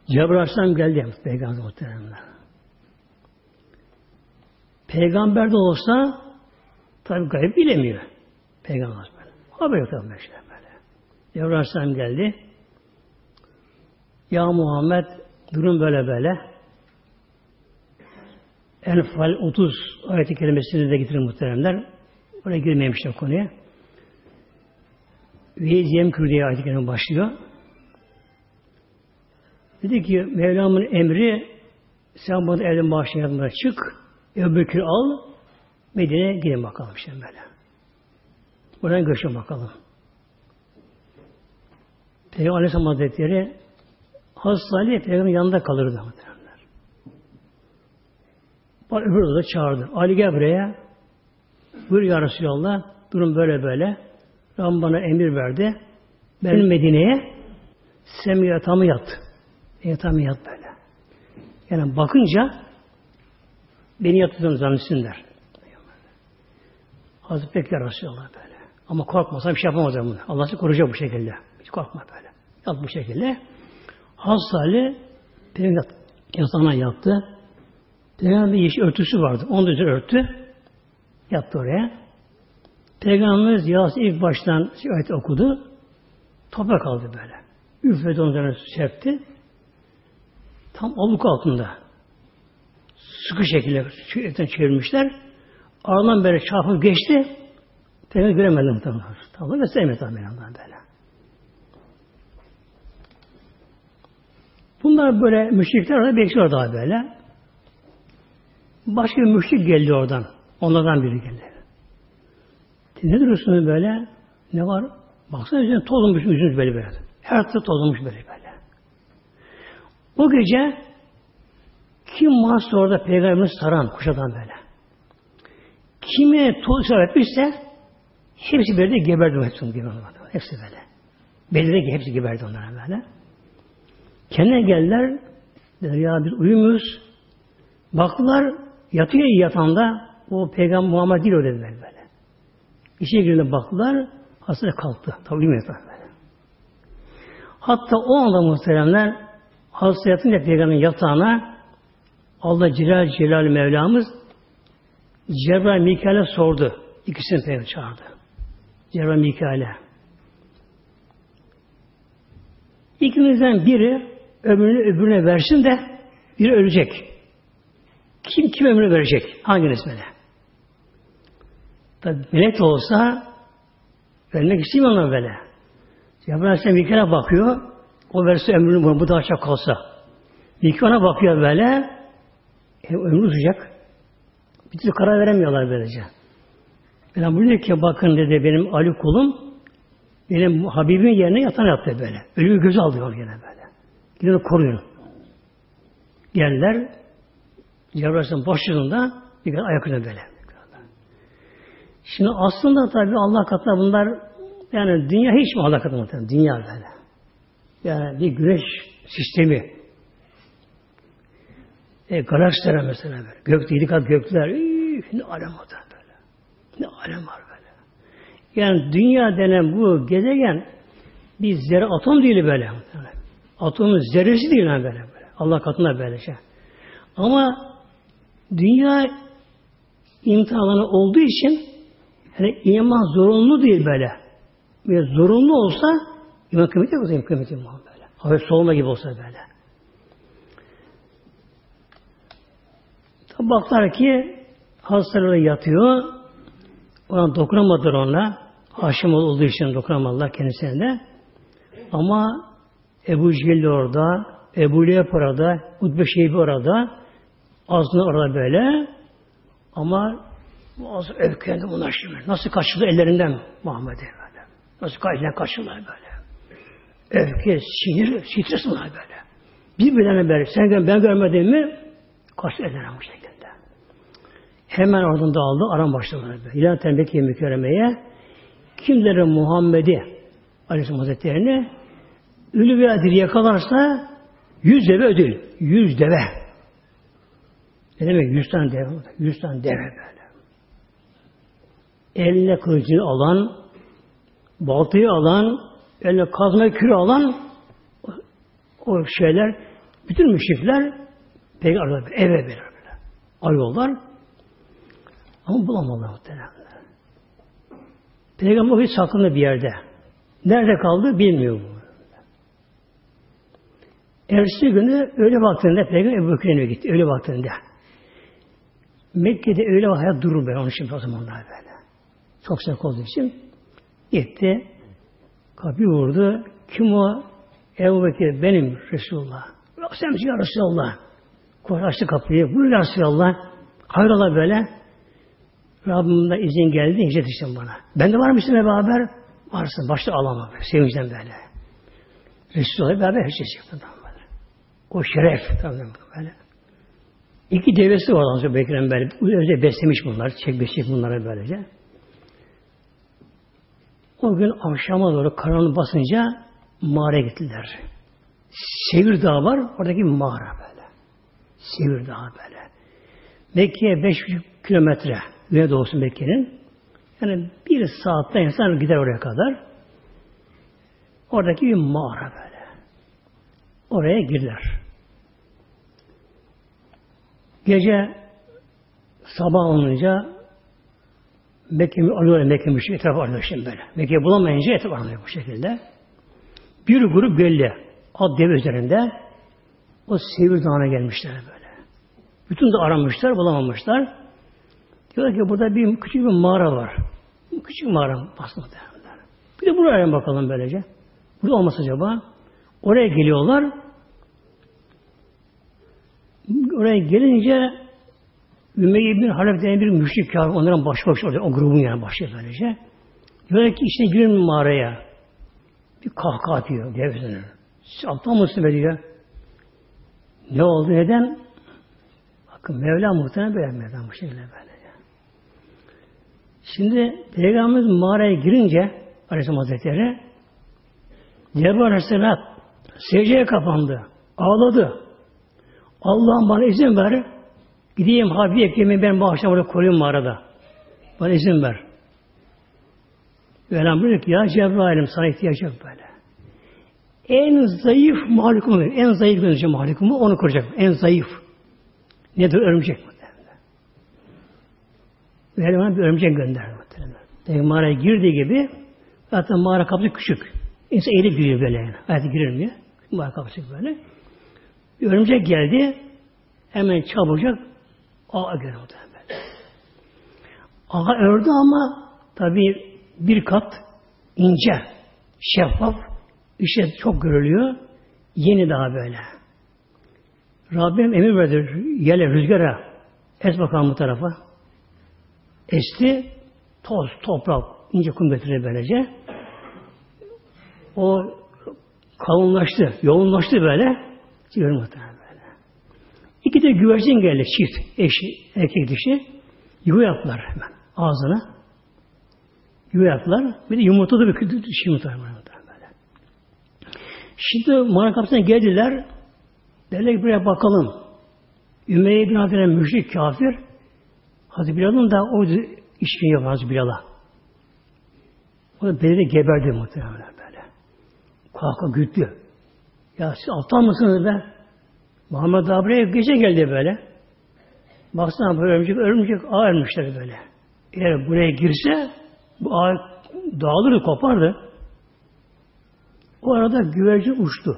Cebrail Aleyhisselam geldi Peygamber muhteremler. Peygamber de olsa tabi gayb bilemiyor. Peygamber böyle. Haber yok tabi böyle. Cebrail Aleyhisselam geldi. Ya Muhammed durum böyle böyle. Enfal 30 ayeti kelimesini de getirin muhteremler. Oraya girmemişler konuya. Ve Yemkür diye kerime başlıyor. Dedi ki Mevlam'ın emri sen bunu evden bağışlayalım çık. Ebu al. Medine'ye gidin bakalım şimdi böyle. Buradan göçün bakalım. Peygamber Aleyhisselam Hazretleri Hazreti Ali Peygamber'in yanında kalırdı. Bana öbür odada çağırdı. Ali gel buraya. Buyur ya Resulallah. Durum böyle böyle. Rabbim bana emir verdi. Ben Medine'ye sen yatağımı yat. Yatağımı yat böyle. Yani bakınca beni yatırdığını zannetsinler. Hazreti Bekir Resulallah böyle. Ama korkmasa bir şey yapamaz bunu. Allah seni koruyacak bu şekilde. Hiç korkma böyle. Yat bu şekilde. Hazreti Ali Peygamber yatağına yattı. Peygamber bir yeşil örtüsü vardı. Onu da örttü. Yattı oraya. Peygamberimiz Yasin ilk baştan ayet okudu. Toprak aldı böyle. Üfledi onun üzerine serpti. Tam oluk altında. Sıkı şekilde çevirmişler. Aradan böyle çarpıp geçti. Peygamber göremedim tamam. Tamam ve sevmedi tamam böyle. Bunlar böyle müşrikler orada bekliyor daha böyle. Başka bir müşrik geldi oradan. Onlardan biri geldi. Ne duruyorsunuz böyle? Ne var? Baksana üzerine tozulmuş yüzünüz böyle böyle. Her tarafı tozulmuş böyle böyle. O gece kim mahsus orada peygamberimiz saran, kuşadan böyle. Kime toz etmişse hepsi böyle geberdi. Hepsi geberdi. Hepsi böyle. Belirli hepsi geberdi onlara böyle. Kendine geldiler. Dediler ya biz uyumuyoruz. Baktılar yatıyor yatağında o peygamber Muhammed değil o dediler böyle. İçeri girdiğinde baktılar, hasta kalktı. Tabi bilmiyor. Hatta o anda muhteremler hasta yatınca peygamberin yatağına Allah Celal Celal Mevlamız Cebrail Mikail'e sordu. İkisini peygamber çağırdı. Cebrail Mikail'e. İkimizden biri ömrünü öbürüne versin de biri ölecek. Kim kim ömrünü verecek? Hanginiz böyle? Tabi de olsa vermek istemiyor ona böyle. Cebrail Aleyhisselam kere bakıyor. O verse ömrünü bunu bu daha çok kalsa. Ona bakıyor böyle. E, ömrü uzayacak. Bir türlü karar veremiyorlar böylece. Ben buyuruyor ki bakın dedi benim Ali kulum benim Habibim yerine yatan yaptı böyle. Ölümü göz alıyor gene böyle. Gidin koruyun. Geldiler Cebrail Aleyhisselam başlığında bir kere ayakta böyle. Şimdi aslında tabii Allah katında bunlar yani dünya hiç mi Allah katında muhtemelen? Dünya böyle. Yani bir güneş sistemi. E, galaksilere mesela böyle. Gökte yedi kat gökler. Üf, ne alem o böyle. Ne alem var böyle. Yani dünya denen bu gezegen bir zerre atom değil böyle. Atomun zerresi değil yani böyle, böyle. Allah katında böyle şey. Ama dünya imtihanı olduğu için yani iman zorunlu değil böyle. Ve zorunlu olsa iman kıymeti yok iman kıymeti iman böyle. Hafif soğuma gibi olsa böyle. Tabi baklar ki hastaları yatıyor. Ona dokunamadılar ona. Haşim olduğu için dokunamadılar kendisine de. Ama Ebu Cehil orada, Ebu Leheb orada, Utbe Şeybi orada, Azlı orada böyle. Ama az öfkelendi bunlar şimdi. Nasıl kaçıldı ellerinden Muhammed'e böyle. Nasıl elinden kaçırdılar böyle. Öfke, sinir, stres bunlar böyle. Birbirlerine böyle. Sen ben görmedim mi? Kaçtı ellerine bu şekilde. Hemen oradan dağıldı, aram başladılar. İlan Tembeki mükerremeye kimlerin Muhammed'i Aleyhisselam Hazretleri'ni ölü veya diri yakalarsa yüz deve ödül. Yüz deve. Ne demek? Yüz tane deve. Yüz tane deve böyle. Eline kılıcını alan, baltayı alan, eline kazma kürü alan o şeyler, bütün müşrikler peygamber eve verir böyle. Arıyorlar. Ama bulamadılar muhtemelen. Peygamber hiç saklandı bir yerde. Nerede kaldı bilmiyor bu. Ertesi günü öyle vaktinde Peygamber Ebu Bekir'e gitti. Öyle vaktinde. Mekke'de öyle hayat durur böyle onun için o zamanlar böyle. Çok sıcak olduğu için gitti. Kapıyı vurdu. Kim o? Ebu Bekir benim Resulullah. Sen ya Resulullah. Koş açtı kapıyı. Buyur Resulullah. Hayrola böyle. Rabbimden izin geldi. Hicret işte bana. Ben de var mısın beraber? Varsın. Başta ağlama. Sevinçten böyle. Resulullah'la beraber hicret yaptı. O şeref tabii böyle. İki devesi var Hazreti Bekir'in böyle. Önce beslemiş bunlar. Çek beslemiş bunları böylece. O gün akşama doğru karanlık basınca mağaraya gittiler. Sevir Dağı var. Oradaki mağara böyle. Sevir Dağı böyle. Mekke'ye 500 kilometre güney doğusu Mekke'nin. Yani bir saatte insan gider oraya kadar. Oradaki bir mağara böyle. Oraya girdiler. Gece sabah olunca Mekke alıyorlar Mekke müşrik etrafı arıyor şimdi böyle. Mekke bulamayınca etrafı arıyor bu şekilde. Bir grup belli. Ad dev üzerinde o Sevir Dağı'na gelmişler böyle. Bütün de aramışlar, bulamamışlar. Diyorlar ki burada bir küçük bir mağara var. Küçük mağara aslında. Bir de buraya bakalım böylece. Burada olmasa acaba? Oraya geliyorlar. Oraya gelince Ümeyye bin Halef denen bir müşrik kâr, onların başı başı orada, o grubun yani başı böylece. Diyor ki içine girin mağaraya. Bir kahkaha atıyor devsinin. Siz aptal mısın be diyor. Ne oldu neden? Bakın Mevla muhtemelen böyle Mevla bu şekilde böyle. Şimdi Peygamberimiz mağaraya girince Aleyhisselam Hazretleri Cebrail Aleyhisselam secdeye kapandı. Ağladı. Allah'ım bana izin ver. Gideyim harbi ekmeğimi ben bu akşam orada koruyayım mağarada. Bana izin ver. Mevlam buyuruyor ki ya Cebrail'im sana ihtiyaç yok böyle. En zayıf mahlukumu, en zayıf göndereceğim mahlukumu onu koruyacak. En zayıf. Nedir? Örümcek mi? Mevlam bir örümcek gönderdi. Demek mağaraya girdiği gibi zaten mağara kapısı küçük. İnsan eğilip giriyor böyle yani. Hayatı girilmiyor. Mağara kapısı böyle. Bir örümcek geldi. Hemen çabucak ağa göre böyle. Ağa ördü ama tabi bir kat ince, şeffaf, işte çok görülüyor. Yeni daha böyle. Rabbim emir verdi yele rüzgara. Es bakalım bu tarafa. Esti, toz, toprak, ince kum getirir böylece. O kalınlaştı, yoğunlaştı böyle. Diyorum muhtemelen. İki de güvercin geldi çift, eşi, erkek dişi. Yuva yaptılar hemen ağzına. Yuva yaptılar. Bir de yumurta da bir yumurta böyle. Şimdi mağara geldiler. Derler ki buraya bakalım. Ümeyye bin Abdülhamid müşrik kafir. Hazreti Bilal'ın da o işini yapar Hazreti Bilal'a. O da belirli geberdi muhtemelen böyle. Kalka güttü. Ya siz aptal mısınız be? Muhammed Abri'ye gece geldi böyle. Baksana böyle örümcek, örümcek ağ böyle. Eğer buraya girse bu ağ dağılırdı, kopardı. O arada güvercin uçtu.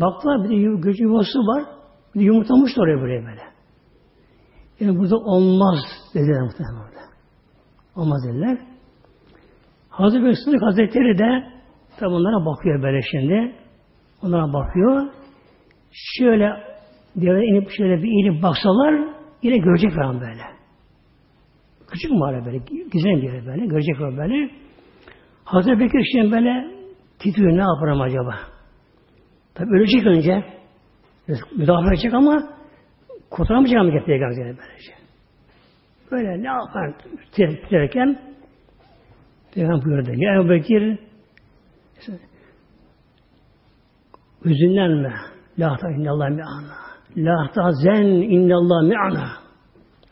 Baktılar bir de güvercin yuvası var. Bir de yumurtamıştı oraya buraya böyle. Yani burada olmaz dediler muhtemelen. Olmaz dediler. Hazreti Sıdık Hazretleri de tabi onlara bakıyor böyle şimdi. Onlara bakıyor. Şöyle diye inip şöyle bir inip baksalar yine görecek falan böyle. Küçük mağara böyle, güzel bir yere böyle, görecek böyle. Hazreti Bekir şimdi böyle titriyor, ne yaparım acaba? Tabi ölecek önce. Müdafaa edecek ama kurtaramayacak mı Peygamber'e böylece. Böyle ne yapar titrerken Peygamber buyurdu. Ya Ebu Bekir Hüzünlenme. La ta innallah mi'ana. La ta zen innallah mi'ana.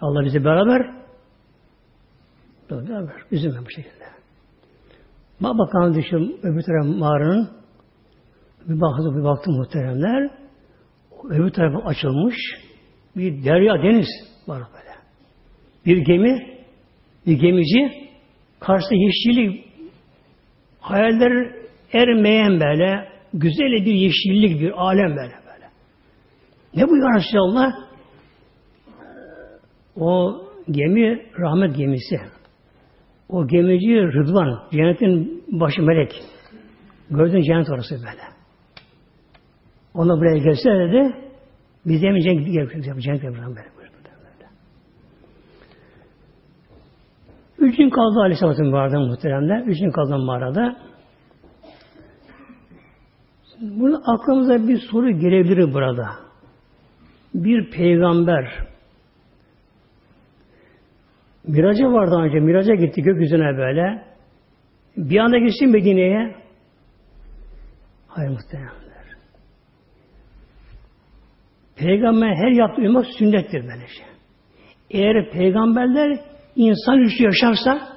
Allah bizi beraber beraber. Üzülme bu şekilde. Bak bakalım düşün öbür taraf mağaranın bir baktı bir baktı muhteremler öbür tarafı açılmış bir derya deniz var böyle. Bir gemi bir gemici karşısında yeşillik hayaller ermeyen böyle güzel bir yeşillik bir alem böyle böyle. Ne bu ya Resulallah? O gemi rahmet gemisi. O gemici Rıdvan, cennetin başı melek. Gördün cennet orası böyle. Ona buraya gelse dedi, biz de cennet yapacağız, cennet böyle. Üç gün kaldı Aleyhisselat'ın mağarada muhteremler. Üç gün kaldı mağarada. Burada aklımıza bir soru gelebilir burada. Bir peygamber Miraca vardı önce. Miraca gitti gökyüzüne böyle. Bir anda gitsin Medine'ye. Hayır muhtemelenler. Peygamber her yaptığı uymak sünnettir böylece. Eğer peygamberler insan güçlü yaşarsa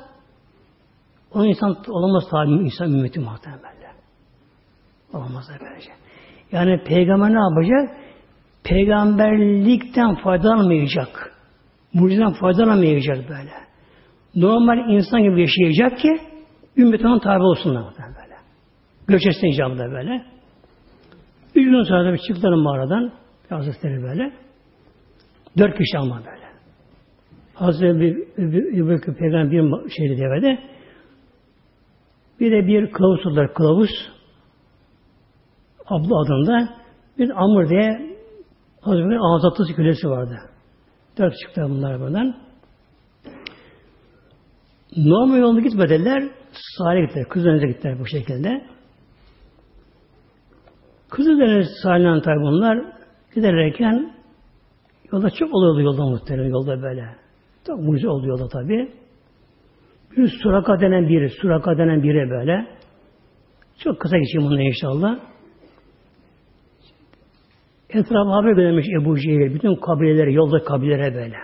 o insan olamaz tabi insan ümmeti muhtemelen. Olmaz böylece. Yani peygamber ne yapacak? Peygamberlikten faydalanmayacak. Mucizeden faydalanmayacak böyle. Normal insan gibi yaşayacak ki ümmet ona tabi olsunlar böyle. Göç etsin icabında böyle. Üç gün sonra bir çıktılar mağaradan Hazretleri böyle. Dört kişi ama böyle. Hazreti bir, bir, bir peygamber bir şeydi devede. Bir de bir kılavuz tuttular, kılavuz. Abla adında bir Amr diye Hazreti Azatlısı kölesi vardı. Dört çıktı bunlar buradan. Normal yolda gitmediler. Sahile gittiler. Kızıldeniz'e gittiler bu şekilde. Kızıldeniz sahilen tabi bunlar giderken yolda çok oluyordu yolda muhtemelen yolda böyle. Çok mucize oldu yolda tabi. Bir suraka denen biri, suraka denen biri böyle. Çok kısa geçeyim bunu inşallah. Etrafı haber göndermiş Ebu Cehil. Bütün kabileleri, yolda kabilelere böyle.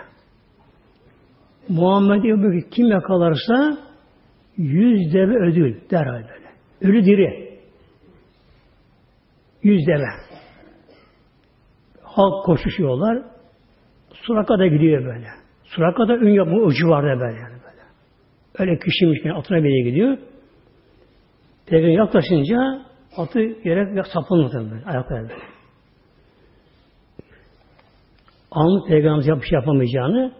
Muhammed Ebu kim yakalarsa yüz deve ödül derhal böyle. Ölü diri. Yüz deve. Halk koşuşuyorlar. Suraka da gidiyor böyle. Suraka da ün yapma o civarda böyle. Yani böyle. Öyle kişiymiş yani atına bile gidiyor. Peygamber yaklaşınca atı yere saplanıyor böyle. Ayakları böyle anlık peygamberimiz yapmış yapamayacağını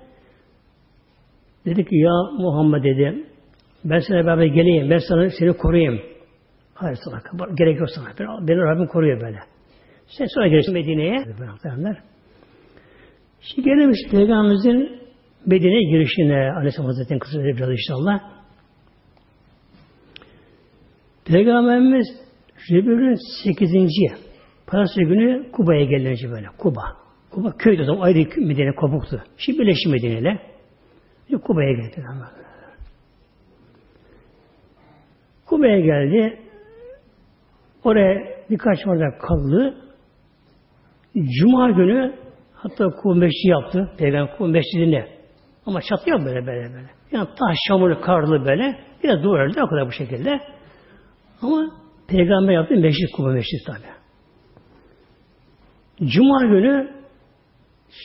dedi ki ya Muhammed dedi ben sana beraber geleyim ben sana seni koruyayım. Hayır sana gerek yok sana. Beni Rabbim koruyor böyle. Sen sonra gelirsin Medine'ye. Şimdi gelemiş Peygamberimizin Medine'ye girişine Aleyhisselam Hazretleri'nin kısa biraz inşallah. Peygamberimiz Rebül'ün 8. Parası günü Kuba'ya gelince böyle. Kuba. Kuba o zaman ayrı Medine kopuktu. Şimdi birleşti Medine'yle. Kuba'ya geldi. Kuba'ya geldi. Oraya birkaç orada kaldı. Cuma günü hatta Kuva Meşri yaptı. Peygamber Kuva Meşri'ni. Ama çatı böyle böyle böyle. Yani taş, çamurlu, karlı böyle. Biraz doğru öldü o kadar bu şekilde. Ama Peygamber yaptı meşrit Kuba meşrit tabi. Cuma günü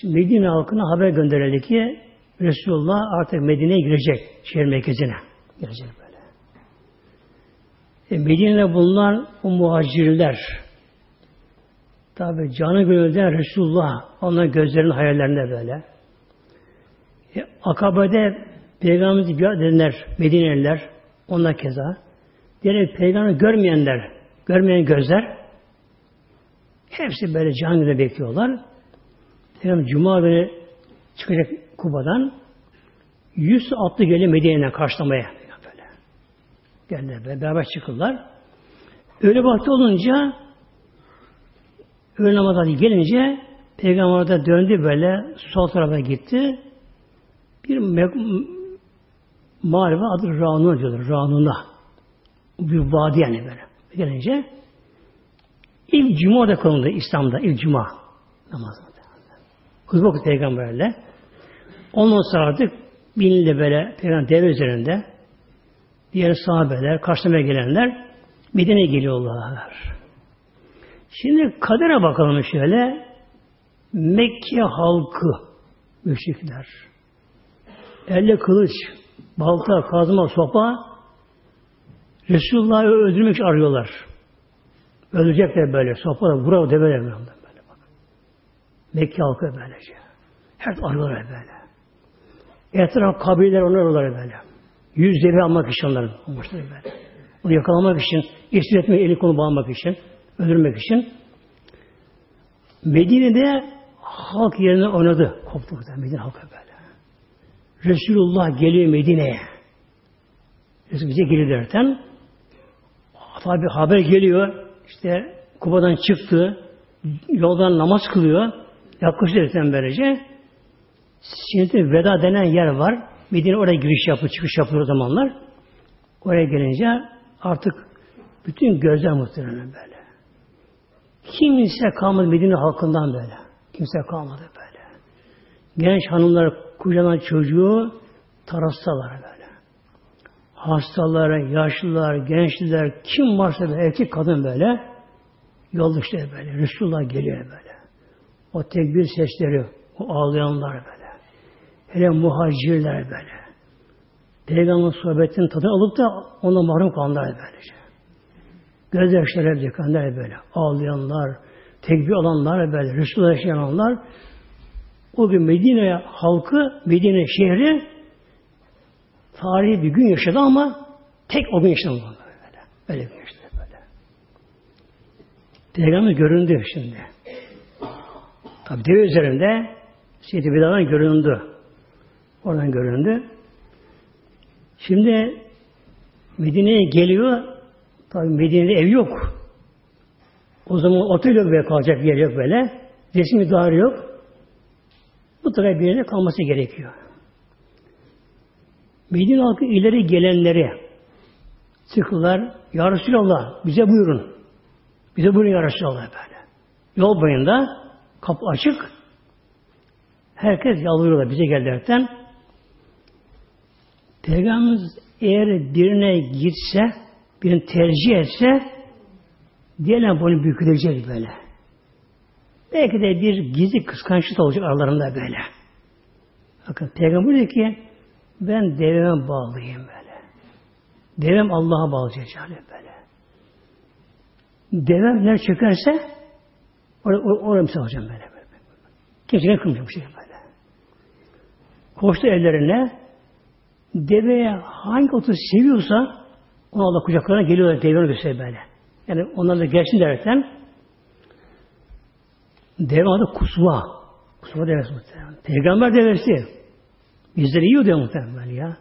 Medine halkına haber gönderildi ki Resulullah artık Medine'ye girecek şehir merkezine. Girecek böyle. E, Medine'de bulunan o muhacirler tabi canı gönülden Resulullah onların gözlerinin hayallerinde böyle. E, Akabe'de Peygamberimizi görenler, Medineliler, onlar keza. Diğer peygamber görmeyenler, görmeyen gözler hepsi böyle can günü bekliyorlar. Peygamber Cuma günü çıkacak Kuba'dan yüz atlı geliyor Medine'den karşılamaya. Böyle. Geldiler beraber çıkırlar. Öyle vakti olunca öğle namazı gelince Peygamber de döndü böyle sol tarafa gitti. Bir Mağribe adı Ranun diyorlar. Ranun'a. Bir vadi yani böyle. Gelince ilk cuma da konuldu İslam'da. ilk cuma namazında. Okut peygamberle. Ondan sonra artık binli böyle peygamber deve üzerinde diğer sahabeler, karşılamaya gelenler Medine'ye geliyorlar. Şimdi kadere bakalım şöyle. Mekke halkı müşrikler. Elle kılıç, balta, kazma, sopa Resulullah'ı öldürmek için arıyorlar. Ölecekler böyle. Sopalar, vura develer. Mekke halkı böylece. Her arıyorlar böyle. Etraf kabileler onlar arıyorlar böyle. Yüz deve almak için onların. Böyle. Onu yakalamak için, esir etmek, eli konu bağlamak için, öldürmek için. Medine'de halk yerine oynadı. Koptu burada Medine halkı böyle. Resulullah geliyor Medine'ye. Resulullah bize geliyor derken tabi haber geliyor. İşte Kuba'dan çıktı. Yoldan namaz kılıyor. Yaklaşıyor derken böylece. Şimdi veda denen yer var. Medine oraya giriş yapıyor, çıkış yapıyor o zamanlar. Oraya gelince artık bütün gözler muhtemelen böyle. Kimse kalmadı Medine halkından böyle. Kimse kalmadı böyle. Genç hanımlar kucağına çocuğu tarastalar böyle. Hastalar, yaşlılar, gençler, kim varsa böyle, erkek kadın böyle yolda işte böyle. Resulullah geliyor böyle. O tekbir sesleri, o ağlayanlar böyle. Hele muhacirler böyle. Peygamber sohbetinin tadını alıp da ona mahrum kalanlar böylece. Gözyaşları dökenler böyle. Ağlayanlar, tekbir alanlar böyle. Resulullah yaşayanlar o gün Medine halkı, Medine şehri tarihi bir gün yaşadı ama tek o gün yaşadı. Böyle, böyle bir gün yaşadı böyle. Peygamber göründü şimdi. Tabi deve üzerinde Seyit-i Bilal'dan göründü. Oradan göründü. Şimdi Medine'ye geliyor. Tabi Medine'de ev yok. O zaman otel yok böyle kalacak yer yok böyle. Resmi daire yok. Mutlaka bir yerde kalması gerekiyor. Medine halkı ileri gelenleri çıktılar. Ya Resulallah bize buyurun. Bize buyurun Ya Resulallah böyle. Yol boyunda kapı açık. Herkes yalvarıyorlar bize geldilerden. Peygamberimiz eğer birine gitse, birini tercih etse diyelim bunu bükülecek böyle. Belki de bir gizli kıskançlık olacak aralarında böyle. Bakın Peygamber diyor ki ben deveme bağlıyım böyle. Devem Allah'a bağlı böyle. Devem ner çökerse oraya, oraya misal alacağım böyle. böyle. Kimseye kılmayacağım şey böyle. Koştu ellerine deveye hangi otu seviyorsa onu Allah kucaklarına geliyorlar deveye gösteriyor böyle. Yani onlar da gelsin derken Deve adı kusva. Kusva devesi muhtemelen. Peygamber devesi. Bizleri yiyor diyor muhtemelen ya.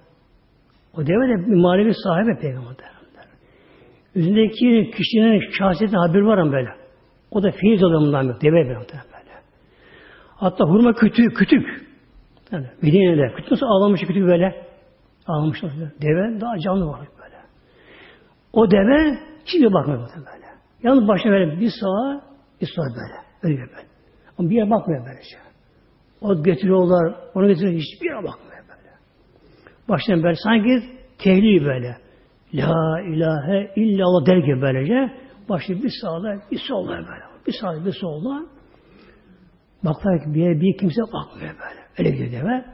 O deve de bir manevi sahibi peygamber. Üzerindeki kişinin şahsiyetine haber var ama böyle. O da feyiz adamından bir deve böyle. Hatta hurma kütüğü, kütük. Yani Medine'de kütük nasıl ağlamış kütük böyle. Ağlamışlar. Deve daha canlı var böyle. O deve şimdi bakmıyor böyle. Yalnız başına böyle bir sağa bir sağa böyle. Öyle böyle. Ama bir yere bakmıyor böylece. O getiriyorlar, onu getiriyor, hiçbir yere bakmıyor böyle. Başına böyle sanki tehlil böyle. La ilahe illallah der gibi böylece. Başına bir sağda, bir solda böyle. Bir sağda, bir solda. Baklar ki bir yere bir kimse bakmıyor böyle. Öyle gidiyor deve.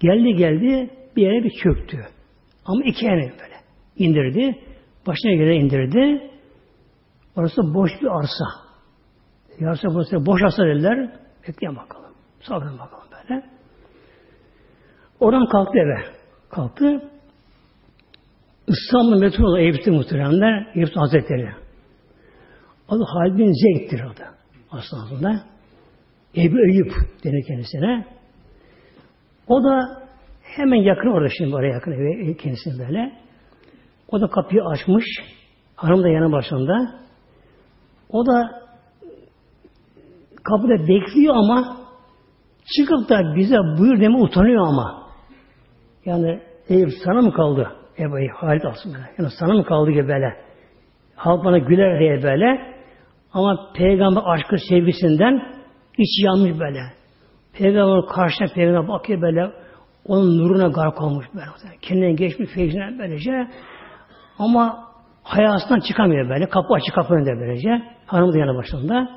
Geldi geldi bir yere bir çöktü. Ama iki yere böyle. indirdi. Başına göre indirdi. Orası boş bir arsa. Yarısı burası boş arsa dediler. Bekleyin bakalım. Sabredin bakalım böyle. Oradan kalktı eve. Kalktı. İstanbul metrolu Eyüp'te muhteremler. Eyüp Hazretleri. Adı Halid bin Zeyd'dir adı. Aslında. Ebu Eyüp denir kendisine. O da hemen yakın orada şimdi oraya yakın eve kendisine böyle. O da kapıyı açmış. Hanım da yanı başında. O da kapıda bekliyor ama çıkıp da bize buyur deme utanıyor ama. Yani Eyüp sana mı kaldı? Ebu Halit aslında. Yani sana mı kaldı gibi böyle. Halk bana güler diye böyle. Ama peygamber aşkı sevgisinden iç yanmış böyle. Peygamber karşına peygamber bakıyor böyle. Onun nuruna gark olmuş böyle. Kendinden geçmiş feyzinden böylece. Ama hayasından çıkamıyor böyle. Kapı açık kapı önünde böylece. Hanım da yanı başında.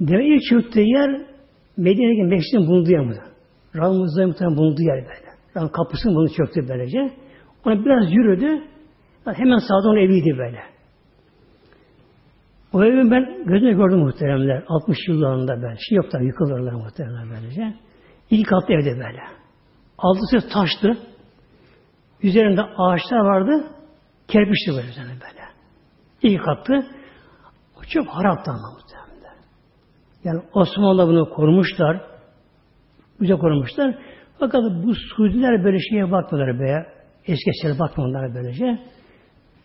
Demek ilk çıktığı yer Medine'deki Meksik'in bulunduğu yer burada. Ramazan'ın muhtemelen bulunduğu yer böyle. Ram kapısının bunu çöktü böylece. Ona biraz yürüdü. Hemen sağda onun eviydi böyle. O evi ben gözüne gördüm muhteremler. 60 yıllarında ben. Şey yok da yıkılırlar muhteremler böylece. İlk katlı evde böyle. Altısı taştı. Üzerinde ağaçlar vardı. Kerpiçti böyle üzerine böyle. İlk katlı. Çok haraptı ama muhteremler. Yani Osmanlı bunu korumuşlar. Güzel korumuşlar. Fakat bu Suudiler böyle şeye bakmıyorlar be. Eski eskiye bakmıyorlar böylece.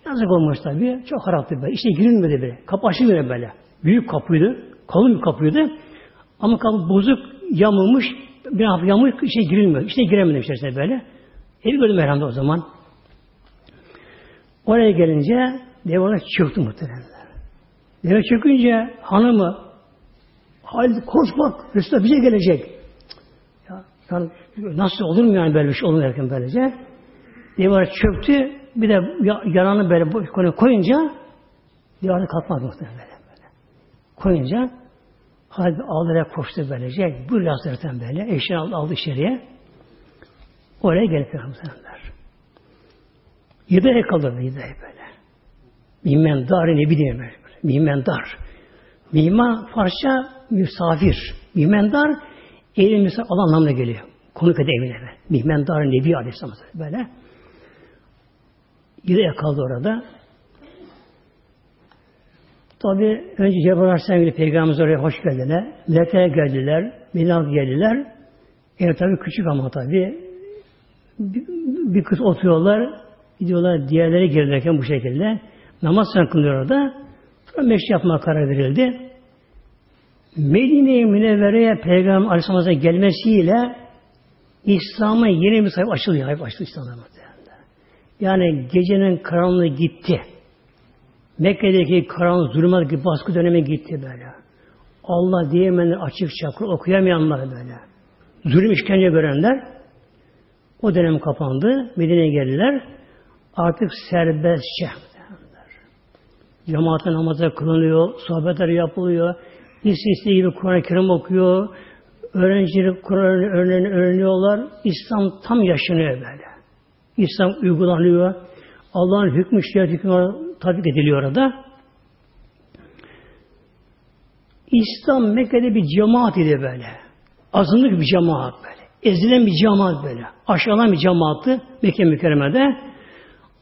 Yazık olmuş tabii. Çok haraptı böyle. İşte girilmedi böyle. Kapı açılmıyor böyle. Büyük kapıydı. Kalın bir kapıydı. Ama kapı bozuk, yamulmuş. Bir hafta yamulmuş, içe girilmiyor. İşte giremedim içerisine böyle. Evi gördüm herhalde o zaman. Oraya gelince dev orada çöktü muhteremler. Deve çökünce hanımı Halid koş bak Resulullah bize gelecek. Ya, nasıl olur mu yani böyle bir şey olur derken böylece. Dev çöktü bir de yanağını böyle koyunca divarda kalkmaz muhtemelen böyle. böyle. Koyunca halde ağlayarak koştu böylece. Bu Hazretten böyle. Eşini aldı, aldı içeriye. Oraya gelip Peygamberler. Yedi ay kalırdı yedi ay böyle. Mimmen dar ne bileyim böyle. Mimmen dar. Mima Farsça misafir. Mimmen dar evin misafir Allah anlamına geliyor. Konuk ede evine. Mimmen dar Nebi Aleyhisselam böyle. Yedi kaldı orada. Tabi önce Cebrail Aleyhisselam gibi Peygamberimiz oraya hoş geldiler. Melekler geldiler. Minal geldiler. Ev tabi küçük ama tabi. Bir, bir kız oturuyorlar. Gidiyorlar diğerleri gelirken bu şekilde. Namaz kılıyor orada. Sonra meşri yapmaya karar verildi. Medine-i Münevvere'ye Peygamber Aleyhisselam'a gelmesiyle İslam'a yeni bir sayfa açılıyor. Açıldı İslam'a. Yani gecenin karanlığı gitti. Mekke'deki karanlık zulümat baskı dönemi gitti böyle. Allah diyemeyenler açık çakır okuyamayanlar böyle. Zulüm işkence görenler o dönem kapandı. Medine'ye geldiler. Artık serbestçe Cemaatle namazlar kılınıyor, sohbetler yapılıyor. İstediği gibi Kur'an-ı Kerim okuyor. Öğrencileri Kur'an öğreniyorlar. İslam tam yaşanıyor böyle. İslam uygulanıyor. Allah'ın hükmü şeriat hükmü tatbik ediliyor orada. İslam Mekke'de bir cemaat idi böyle. Azınlık bir cemaat böyle. Ezilen bir cemaat böyle. Aşağılan bir cemaattı Mekke mükerremede.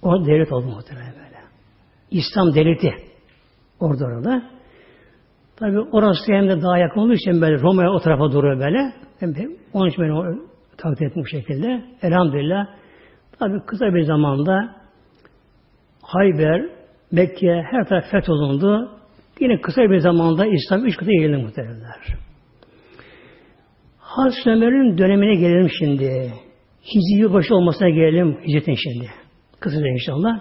O devlet oldu muhtemelen böyle. İslam devleti orada orada. Tabi orası hem de daha yakın olduğu için böyle Roma'ya o tarafa doğru böyle. Hem de onun için beni takdir ettim bu şekilde. Elhamdülillah Tabi kısa bir zamanda Hayber, Mekke her taraf fetholundu. Yine kısa bir zamanda İslam üç kıta yayıldı muhtemelenler. Hazreti Ömer'in dönemine gelelim şimdi. Hicri başı olmasına gelelim hicretin şimdi. Kısaca inşallah.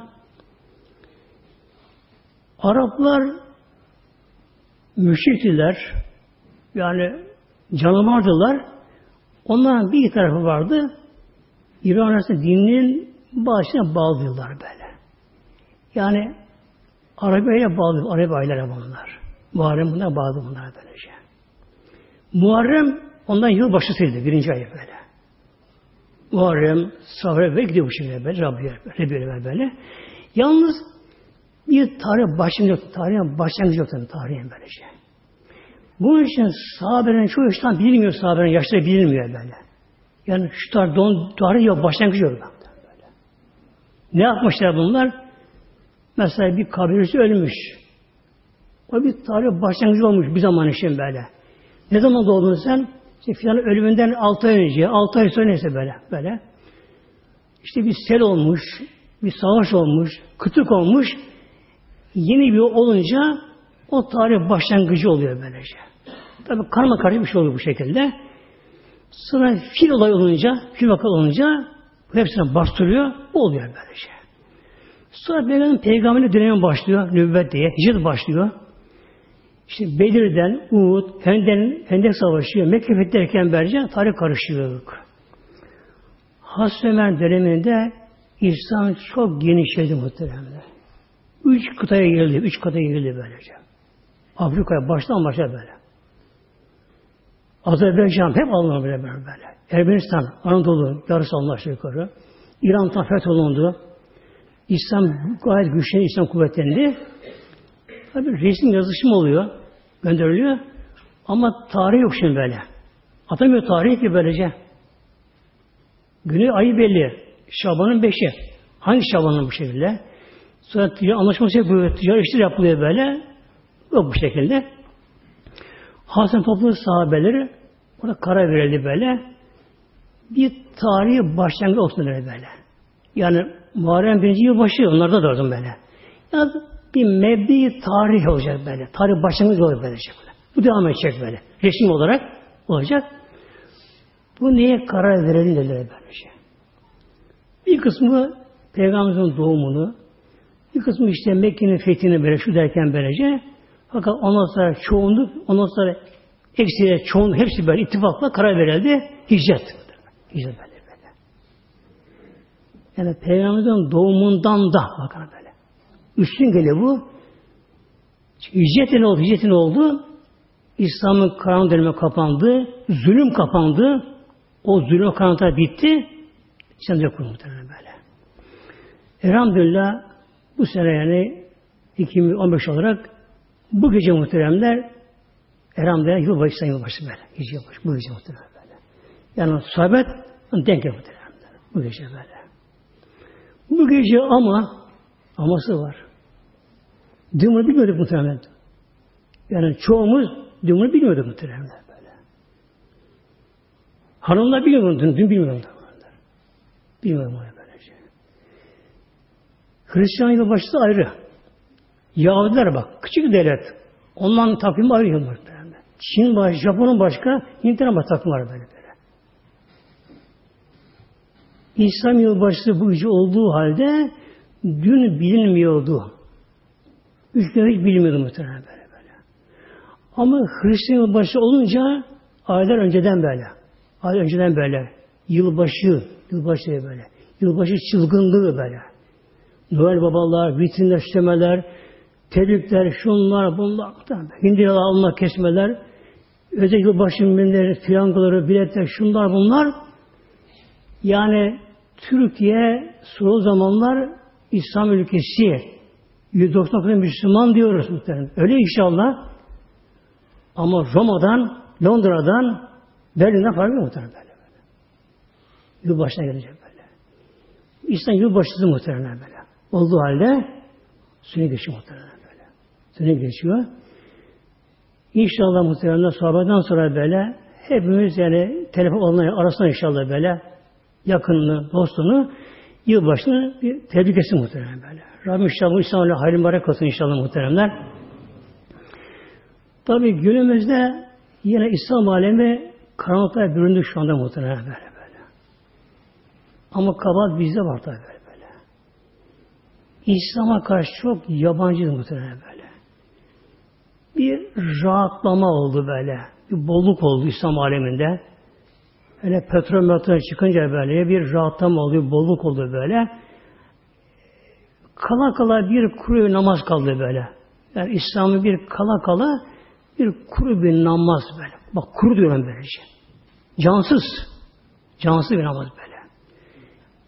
Araplar müşriktiler. Yani canavardılar. Onların bir tarafı vardı. İran arasında dininin başına bağlıyorlar böyle. Yani Arabiye bağlı, Arabi aylara bunlar. Muharrem bunlar bağlı bunlar böylece. Muharrem ondan yıl başısıydı, birinci ayı böyle. Muharrem, Safra ve gidiyor bu şekilde böyle, Rabbiye, Rabbiye böyle. Yalnız bir tarih başlangıcı yok, tarihin başlangıcı yok tarihin böylece. Bunun için sahabelerin çoğu işten bilmiyor sahabelerin yaşları bilinmiyor böyle. Yani şu tarih don, tarih yok, başlangıcı yok. Böyle. Ne yapmışlar bunlar? Mesela bir kabirisi ölmüş. O bir tarih başlangıcı olmuş bir zaman için böyle. Ne zaman doğdun sen? İşte filan ölümünden 6 ay önce, 6 ay sonra neyse böyle. böyle. İşte bir sel olmuş, bir savaş olmuş, kıtık olmuş. Yeni bir olunca o tarih başlangıcı oluyor böylece. Tabi karma karşı bir şey oluyor bu şekilde. Sonra fil olay olunca, fil vakı olunca hepsine bastırıyor. Bu oluyor böylece. Sonra Peygamber'in peygamberine dönemi başlıyor. Nübüvvet diye. Hicret başlıyor. İşte Bedir'den, Uhud, Hendek, Hendek Savaşı, Mekke fethederken böylece tarih karışıyor. Hazreti Ömer döneminde İslam çok genişledi muhtemelen. Üç kıtaya geldi, üç kıtaya geldi böylece. Afrika'ya baştan başa böyle. Azerbaycan hep Allah'ın böyle böyle. Ermenistan, Anadolu, yarısı Allah yukarı. İran tam fetholundu. İslam gayet güçlendi, İslam kuvvetlendi. Tabi resim yazışım oluyor, gönderiliyor. Ama tarih yok şimdi böyle. Atamıyor tarih ki böylece. Günü ayı belli. Şaban'ın beşi. Hangi Şaban'ın bu şekilde? Sonra anlaşması yapıyor, ticaret işleri yapılıyor böyle. Yok bu şekilde. Hasan toplu sahabeleri orada karar verildi böyle. Bir tarihi başlangıç olsun böyle. Yani Muharrem birinci yılbaşı onlarda da olsun böyle. Yani bir mebdi tarih olacak böyle. Tarih başlangıç olacak böyle. Bu devam edecek böyle. Resim olarak olacak. Bu niye karar verelim dediler böylece. Bir kısmı Peygamberimizin doğumunu, bir kısmı işte Mekke'nin fethini böyle şu derken böylece. Fakat ondan sonra çoğunluk, ondan sonra eksiye çoğunluk hepsi böyle ittifakla karar verildi. Hicret. Hicret böyle böyle. Yani Peygamberimizin doğumundan da bakın böyle. Üstün geliyor bu. Hicret ne oldu? Hicret ne oldu? İslam'ın karanlık dönemi kapandı. Zulüm kapandı. O zulüm karanlıklar bitti. Cennet kuruldu böyle. Elhamdülillah bu sene yani 2015 olarak bu gece muhteremler Elhamdülillah yılbaşı sayın yılbaşı böyle. Gece yılbaşı. Bu gece muhterem böyle. Yani sahabet denk muhteremler. Bu gece böyle. Bu gece ama aması var. Dün bunu bilmiyorduk muhteremler. Yani çoğumuz dün bunu bilmiyorduk muhteremler böyle. Hanımlar biliyor bunu. Dün, dün bilmiyordum. Bilmiyorum onu böylece. Hristiyan yılbaşısı ayrı. Yahudiler bak. Küçük devlet. Onların takvimi ayrı yılbaşı. Çin başka, Japon'un başka, İngiltere başka takvim var böyle böyle. İslam yılbaşısı bu gece olduğu halde dün bilinmiyordu. Üç gün hiç bilmiyordu muhtemelen böyle böyle. Ama Hristiyan yılbaşı olunca aylar önceden böyle. Aylar önceden böyle. Yılbaşı, yılbaşı böyle. Yılbaşı çılgınlığı böyle. Noel babalar, vitrinler, süslemeler, tebrikler, şunlar, bunlar, hindiyalar alma, kesmeler, özel yılbaşı minleri, piyangoları, biletler, şunlar bunlar. Yani Türkiye son zamanlar İslam ülkesi. 190 Müslüman diyoruz muhtemelen. Öyle inşallah. Ama Roma'dan, Londra'dan, Berlin'den farklı muhtemelen böyle. böyle. Yılbaşına gelecek böyle. İslam yılbaşısı muhtemelen böyle. Olduğu halde sünni geçiyor muhtemelen Sünni geçiyor. İnşallah muhtemelen sahabeden sonra böyle hepimiz yani telefon olanlar arasında inşallah böyle yakınını, dostunu yılbaşını bir tebrik etsin muhtemelen böyle. Rabbim inşallah İslam'la hayırlı mübarek olsun inşallah muhteremler. Tabi günümüzde yine İslam alemi karanlıklara büründü şu anda muhtemelen böyle böyle. Ama kabahat bizde var tabi böyle böyle. İslam'a karşı çok yabancıydı muhtemelen böyle. Bir rahatlama oldu böyle. Bir bolluk oldu İslam aleminde. Hele petrol metrol çıkınca böyle bir rahatlama oldu, bir bolluk oldu böyle. Kala kala bir kuru namaz kaldı böyle. Yani İslam'ı bir kala kala bir kuru bir namaz böyle. Bak kuru diyorum böylece. Cansız. Cansız bir namaz böyle.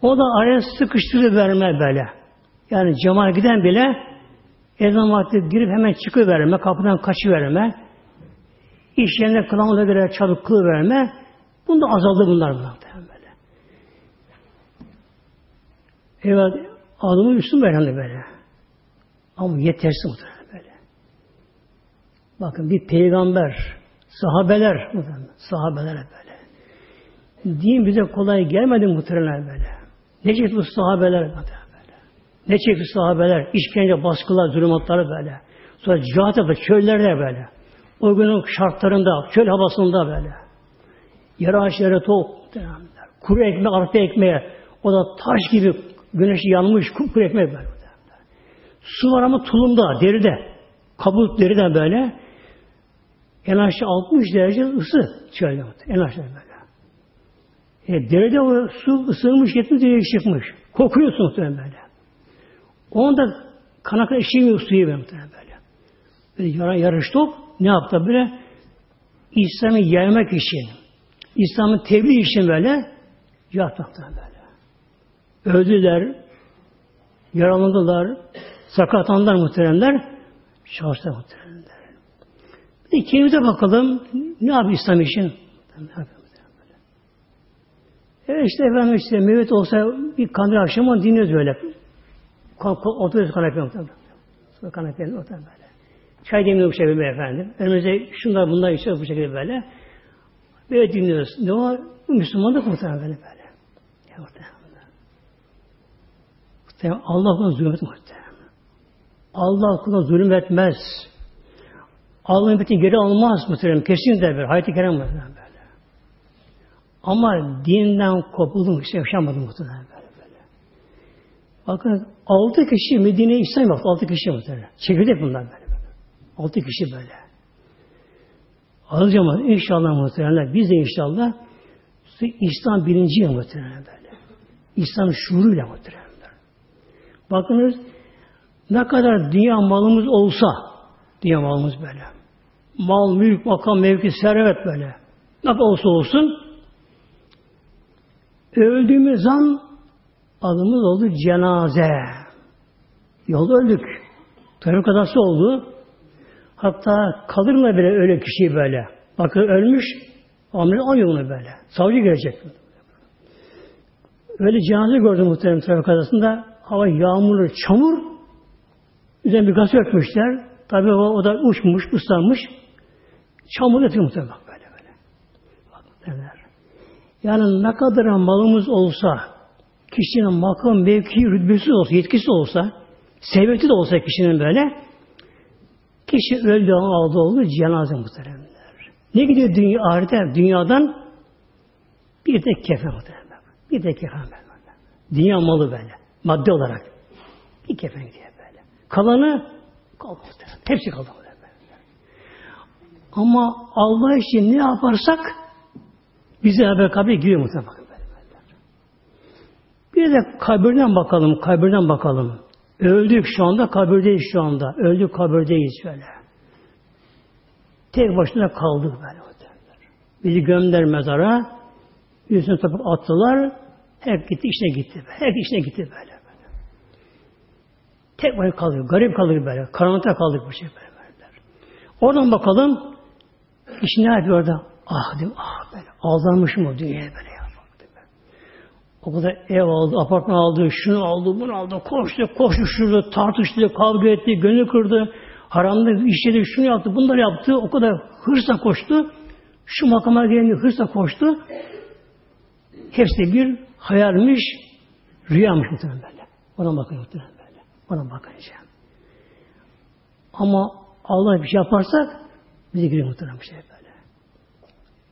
O da araya sıkıştırı verme böyle. Yani cemaat giden bile ezan vakti girip hemen çıkıverme, kapıdan kaçıverme, iş yerine kılavuna göre çalıp kılıverme, bunda azaldı bunlar bunlar böyle. Evet, adımı üstün böyle böyle. Ama yetersiz muhtemelen böyle. Bakın bir peygamber, sahabeler muhtemelen, sahabeler böyle. Din bize kolay gelmedi muhtemelen böyle. Ne çekti bu sahabeler muhtemelen. Ne çekti sahabeler? İşkence, baskılar, zulümatları böyle. Sonra cihat yaptı çöllerde böyle. O günün şartlarında, çöl havasında böyle. Yarı ağaçlara tok, kuru ekmek, arpa ekmeğe, o da taş gibi güneş yanmış kuru ekmek böyle. Su var ama tulumda, deride. Kabuk deriden böyle. En aşağı 60 derece ısı çölde. En aşağı böyle. E, deride o su ısınmış, 70 derece çıkmış. Kokuyorsun muhtemelen böyle. Onu da kanakla içemiyor suyu böyle. Böyle yara yarıştık. Ne yaptı böyle? İslam'ı yaymak için, İslam'ı tebliğ için böyle yaptı böyle. Öldüler, yaralandılar, sakatanlar muhteremler, şahıslar muhteremler. Bir kendimize bakalım, ne yapıyor İslam için? Evet işte efendim işte mevcut olsa bir kandil akşamı dinliyoruz böyle. Oturuyoruz kanepeye muhtemelen. Sonra kanepenin oturuyor böyle. Çay demliyor bu şekilde efendim. Önümüzde şunlar bunlar içiyor bu şekilde böyle. Böyle dinliyoruz. Ne? Bu Müslümanlık muhtemelen böyle böyle. Ya muhtemelen. Muhtemelen Allah kuluna zulüm etmez. Allah kuluna zulüm etmez. Allah'ın bütün geri almaz muhtemelen. Kesinlikle böyle. Hayat-ı kerem muhtemelen böyle. Ama dinden kopuldum, işte yaşamadım muhtemelen böyle. Bakın altı kişi Medine'ye İslam yaptı. Altı kişi muhtemelen. Çekirdek bunlar böyle. Altı kişi böyle. Alacağım inşallah muhtemelen. Biz de inşallah İslam birinci yıl muhtemelen böyle. İslam şuuruyla muhtemelen. Bakınız ne kadar dünya malımız olsa dünya malımız böyle. Mal, mülk, makam, mevki, servet böyle. Ne olsa olsun öldüğümüz an adımız oldu cenaze. Yolda öldük. Trafik kazası oldu. Hatta kalır mı bile öyle kişi böyle? Bakın ölmüş, amel o yolunu böyle. Savcı gelecek. Öyle cenaze gördüm muhtemelen trafik kazasında. Hava yağmurlu, çamur. Üzerine bir gaz öpmüşler. Tabi o, o da uçmuş, ıslanmış. Çamur yatıyor muhtemelen böyle böyle. Bak, yani ne kadar malımız olsa, kişinin makam, mevki, rütbesi olsa, yetkisi olsa, sevmeti de olsa kişinin böyle, kişi öldü aldı oldu cenaze muhteremler. Ne gidiyor dünya, ahirete, dünyadan? Bir tek kefen muhteremler. Bir tek kefen böyle. Dünya malı böyle. Madde olarak. Bir kefen gidiyor böyle. Kalanı kaldı muhterem. Hepsi kaldı muhterem. Ama Allah için ne yaparsak bize haber kabul giriyor muhtemelen. Bir de kabirden bakalım, kabirden bakalım. Öldük şu anda, kabirdeyiz şu anda. Öldük, kabirdeyiz şöyle. Tek başına kaldık böyle. Bizi gömler mezara, üstüne topuk attılar, hep gitti, işine gitti. Hep işine gitti böyle. böyle. Tek başına kaldık, garip kaldık böyle. Karanlıkta kaldık bu şey böyle. böyle. Oradan bakalım, iş ne yapıyor orada? Ah diyor, ah böyle. Aldanmışım o dünyaya böyle. O kadar ev aldı, apartman aldı, şunu aldı, bunu aldı, koştu, koştu, şurada tartıştı, kavga etti, gönül kırdı, haramda işledi, şunu yaptı, bunları yaptı, o kadar hırsla koştu, şu makama gelince hırsla koştu. Hepsi bir hayalmiş, rüyamış muhtemelen böyle. Ona bakın muhtemelen böyle. Ona bakınca. Ama Allah bir şey yaparsak bize giriyor muhtemelen bir şey böyle.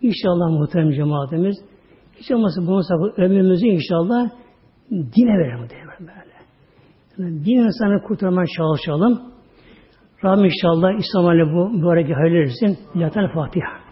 İnşallah muhterem cemaatimiz hiç olmazsa bunu sakın ömrümüzü inşallah dine verelim böyle. Yani din insanı kurtarmaya çalışalım. Rabbim inşallah İslam bu mübarek hayırlı etsin. Fatiha.